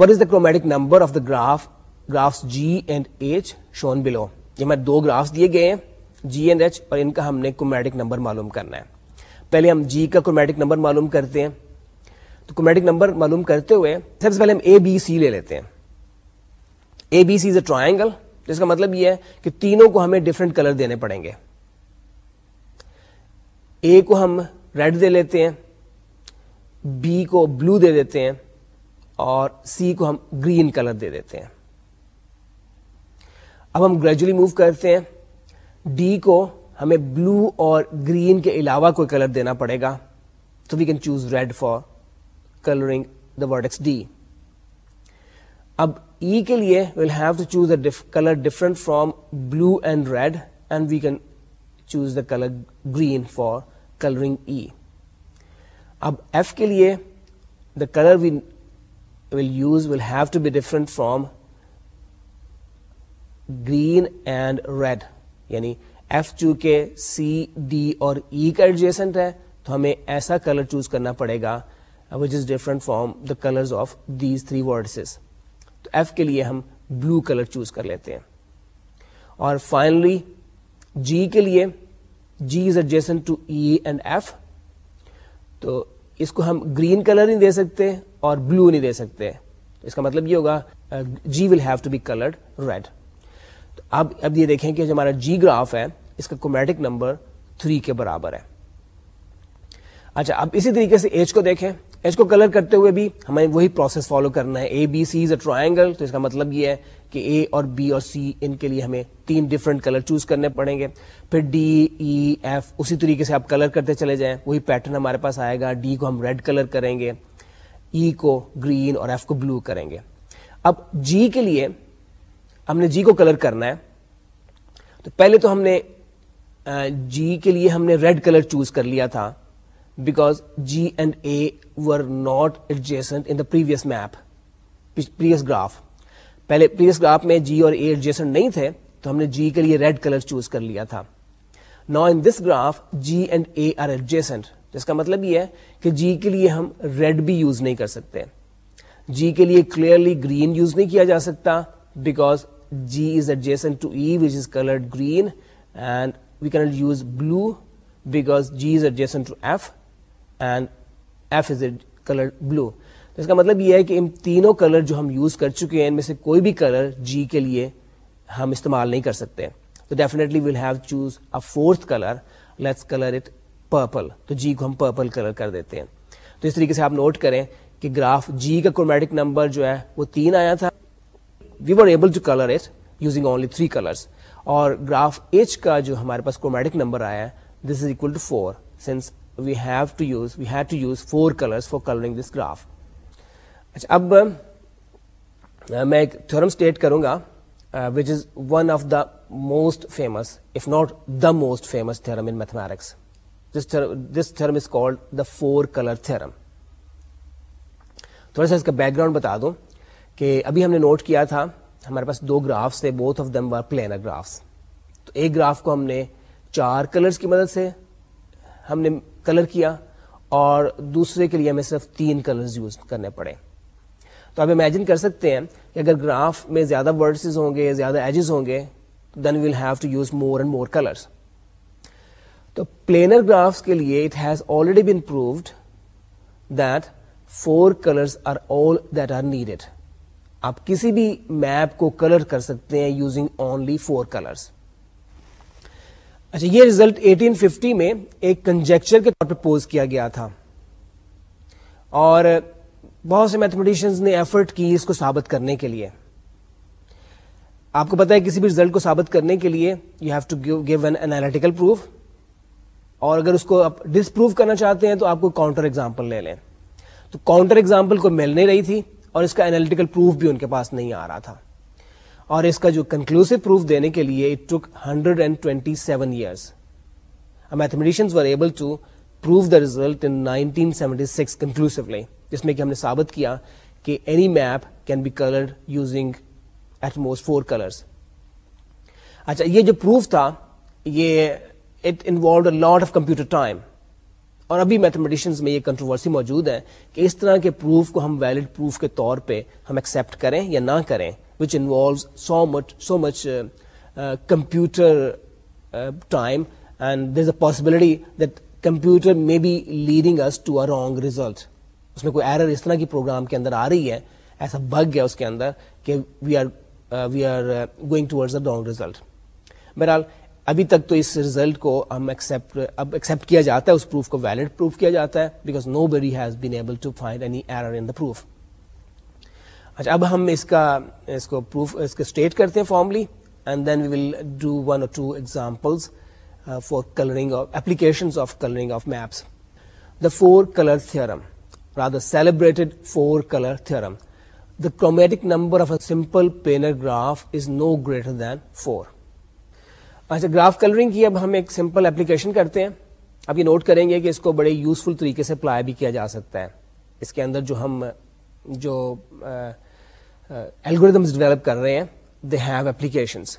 what is the chromatic number of the graph graphs G and H shown below یہ ہمارے دو گرافس دیے گئے ہیں جی اینڈ ایچ اور ان کا ہم نے کرومیٹک نمبر معلوم کرنا ہے پہلے ہم جی کا کرومیٹک نمبر معلوم کرتے ہیں تو کومیٹک نمبر معلوم کرتے ہوئے سب سے پہلے ہم اے بی سی لے لیتے ہیں A B C is a triangle جس کا مطلب یہ ہے کہ تینوں کو ہمیں ڈفرنٹ کلر دینے پڑیں گے اے کو ہم ریڈ دے لیتے ہیں بی کو بلو دے دیتے ہیں اور سی کو ہم گرین کلر دے دیتے ہیں اب ہم گریجولی موو کرتے ہیں ڈی کو ہمیں بلو اور گرین کے علاوہ کوئی کلر دینا پڑے گا تو we can choose red for colouring the would D اب ای e کے لیے we'll have to choose colour different from blue and red and we can choose the colour green for colouring F کے لیے the colour we will use will have to be different from green and red یعنی F چو کے C D اور ای e کا adjacent ہے تو ہمیں ایسا کلر چوز کرنا پڑے گا which is different from the colours of these three vertices تو ایف کے لیے ہم بلو کلر چوز کر لیتے ہیں اور فائنلی جی کے لیے G is adjacent to E and F تو اس کو ہم گرین کلر نہیں دے سکتے اور بلو نہیں دے سکتے اس کا مطلب یہ ہوگا G will have to be coloured red تو اب اب یہ دیکھیں کہ جو ہمارا جی گراف ہے اس کا کومیٹک نمبر تھری کے برابر ہے اچھا اب اسی طریقے سے ایچ کو دیکھیں اس کو کلر کرتے ہوئے بھی ہمیں وہی پروسیس فالو کرنا ہے اے B C is a triangle تو اس کا مطلب یہ ہے کہ اے اور بی اور سی ان کے لیے ہمیں تین ڈفرنٹ کلر چوز کرنے پڑیں گے پھر ڈی ای ایف اسی طریقے سے آپ کلر کرتے چلے جائیں وہی پیٹرن ہمارے پاس آئے گا ڈی کو ہم ریڈ کلر کریں گے ای e کو گرین اور ایف کو بلو کریں گے اب جی کے لیے ہم نے جی کو کلر کرنا ہے تو پہلے تو ہم نے جی کے لیے ہم نے ریڈ کلر چوز کر لیا تھا because G and A were not adjacent map graph میں جی اور اے نہیں تھے تو ہم نے جی کے لیے ریڈ کلر چوز کر لیا تھا نا in this graph G and A are آرسنٹ جس کا مطلب یہ ہے کہ جی کے لیے ہم ریڈ بھی یوز نہیں کر سکتے جی کے لیے کلیئرلی گرین یوز نہیں کیا جا سکتا because G is adjacent which is coloured green and we can't use blue because G is adjacent to F and F is it colour blue تو اس کا مطلب یہ ہے کہ ان تینوں کلر جو ہم یوز کر چکے ہیں ان میں سے کوئی بھی کلر جی کے لیے ہم استعمال نہیں کر سکتے تو definitely have choose a fourth colour colour let's it purple تو جی کو ہم پرپل کلر کر دیتے ہیں تو اس طریقے سے آپ نوٹ کریں کہ گراف جی کا کرومیٹک نمبر جو ہے وہ تین آیا تھا we were able to colour it using only three colours اور گراف ایچ کا جو ہمارے پاس کرومیٹک نمبر آیا ہے this is equal to four since we have to use we have to use four colours for colouring this graph اچھا اب میں ایک تھورم اسٹیٹ کروں گا which is one of the most famous if not the most famous theorem in mathematics this theorem is called the four colour theorem تھوڑا سا اس کا back ground بتا دوں کہ ابھی ہم نے نوٹ کیا تھا ہمارے پاس دو گرافس تھے both of them were planar graphs تو ایک گراف کو ہم نے چار کلرس کی مدد سے ہم نے کلر کیا اور دوسرے کے لیے ہمیں صرف تین کلر یوز کرنے پڑے تو آپ امیجن کر سکتے ہیں کہ اگر گراف میں زیادہ ورڈسز ہوں گے زیادہ ایجز ہوں گے تو then we'll have to use more and more colours تو پلینر گرافس کے لیے it has already been proved that four colours are all that are needed آپ کسی بھی میپ کو کلر کر سکتے ہیں یوزنگ اونلی فور کلرس اچھا یہ ریزلٹ 1850 میں ایک کنجیکچر کے طور پہ پوز کیا گیا تھا اور بہت سے میتھمیٹیشین نے ایفرٹ کی اس کو ثابت کرنے کے لیے آپ کو پتا ہے کسی بھی ریزلٹ کو ثابت کرنے کے لیے you have to give an analytical proof اور اگر اس کو آپ پروف کرنا چاہتے ہیں تو آپ کو کاؤنٹر ایگزامپل لے لیں تو کاؤنٹر ایگزامپل کو مل نہیں رہی تھی اور اس کا انالیٹیکل پروف بھی ان کے پاس نہیں آ رہا تھا اور اس کا جو کنکلوسو پروف دینے کے لیے it hundred and twenty seven years mathematician جس میں کہ ہم نے ثابت کیا کہ any map can be coloured using at most four colours اچھا یہ جو پروف تھا یہ it a lot of computer time اور ابھی میتھمیٹیشنز میں یہ کنٹروورسی موجود ہے کہ اس طرح کے پروف کو ہم ویلڈ پروف کے طور پہ ہم ایکسپٹ کریں یا نہ کریں which involves so much so much computer time and this a possibility that computer may be leading us to a wrong result اس میں کوئی ایرر اس طرح کی پروگرام کے اندر آ رہی ہے ایسا بگ ہے اس کے اندر کہ we are we are going towards a wrong result بہرحال ابھی تک تو اس ریزلٹ کو ہم ایکسیپٹ اب ایکسیپٹ کیا جاتا ہے اس پروف کو ویلڈ پروف کیا جاتا ہے because nobody has been able to find any error in the proof اچھا اب ہم اس کا اس کو پروف اس کو اسٹیٹ کرتے ہیں formally and then we will do one اور two examples for colouring applications of colouring of maps the four colour theorem rather celebrated four colour theorem the chromatic number of a simple planar graph is no greater than four اچھا graph colouring کی اب ہم ایک simple application کرتے ہیں اب یہ note کریں گے کہ اس کو بڑے یوزفل طریقے سے اپلائی بھی کیا جا سکتا ہے اس کے اندر جو ہم جو uh, الگوریدمز ڈیولپ کر رہے ہیں they have applications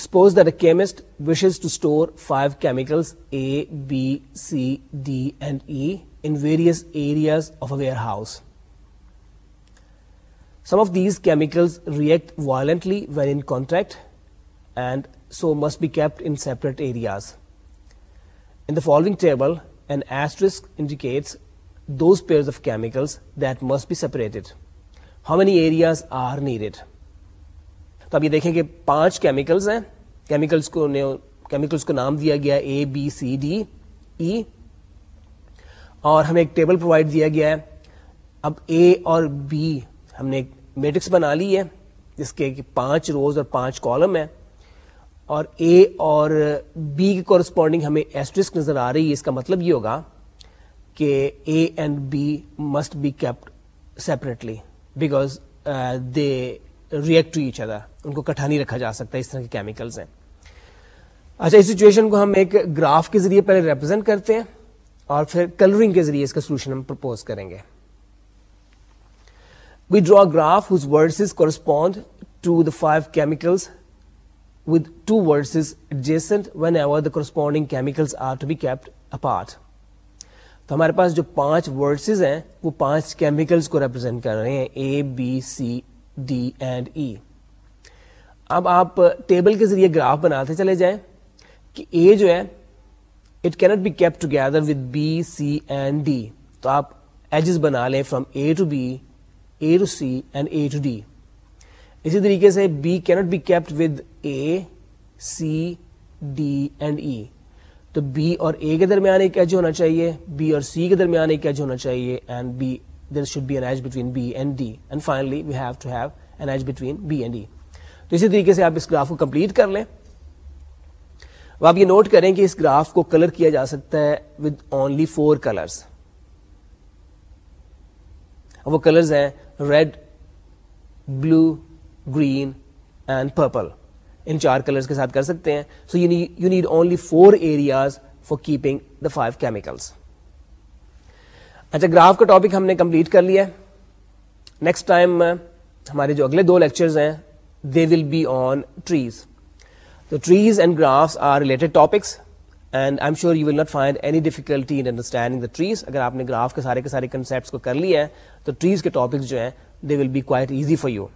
suppose that a chemist wishes to store five chemicals A B C D and E in various areas of a warehouse some of these chemicals react violently when in contact and so must be kept separate areas in the following table and asterisk indicates those chemical that must be separated how many area تو اب یہ دیکھیں کہ پانچ chemicals ہیں chemicals کو chemicals کو نام دیا گیا اے بی سی ڈی ای اور ہمیں ایک ٹیبل پرووائڈ دیا گیا ہے اب اے اور بی ہم نے ایک میٹرکس بنا لی ہے جس کے پانچ روز اور پانچ کالم ہیں اور اے اور بی کی کورسپونڈنگ ہمیں ایسٹرسک نظر آ رہی ہے اس کا مطلب یہ ہوگا کہ A and B must be kept separately because they react to each other ان کو کٹھا نہیں رکھا جا سکتا اس طرح کے کیمیکلز ہیں اچھا اس سچویشن کو ہم ایک گراف کے ذریعے پہلے ریپرزینٹ کرتے ہیں اور پھر کلرنگ کے ذریعے اس کا سولوشن ہم پرپوز کریں گے we draw graph words correspond to the five chemicals with two vertices whenever the corresponding chemicals are to be kept apart تو ہمارے پاس جو پانچ ورڈسز ہیں وہ پانچ کیمیکلز کو ریپرزینٹ کر رہے ہیں A B C D and E اب آپ ٹیبل کے ذریعے گراف بناتے چلے جائیں کہ اے جو ہے it can't be kept together with B C and D تو آپ ایجز بنا لیں from A to B A to C and A to D اسی طریقے سے B can't be kept with A C D and E تو B اور اے کے درمیان ایک ایج ہونا چاہیے بی اور سی کے درمیان ایک ایج ہونا چاہیے and and and and B B B B there should an an edge edge between between D D finally we have have two تو اسی طریقے سے آپ اس گراف کو کمپلیٹ کر لیں آپ یہ نوٹ کریں کہ اس گراف کو کلر کیا جا سکتا ہے ود اونلی فور کلرس وہ کلرز ہیں red blue green and purple ان چار کلرز کے ساتھ کر سکتے ہیں so you need you need only four areas for keeping the five chemicals اچھا گراف کا ٹاپک ہم نے کمپلیٹ کر لیا نیکسٹ ٹائم uh, ہمارے جو اگلے دو لیکچرز ہیں they will be on trees تو trees and graphs are related topics and I sure you will not find any difficulty understanding the trees اگر آپ نے گراف کے سارے سارے کنسیپٹس کو کر لیا ہے تو ٹریز کے ٹاپکس جو ہیں they will be quite easy for you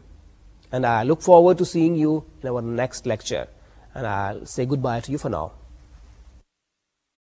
And I look forward to seeing you in our next lecture. And I'll say goodbye to you for now.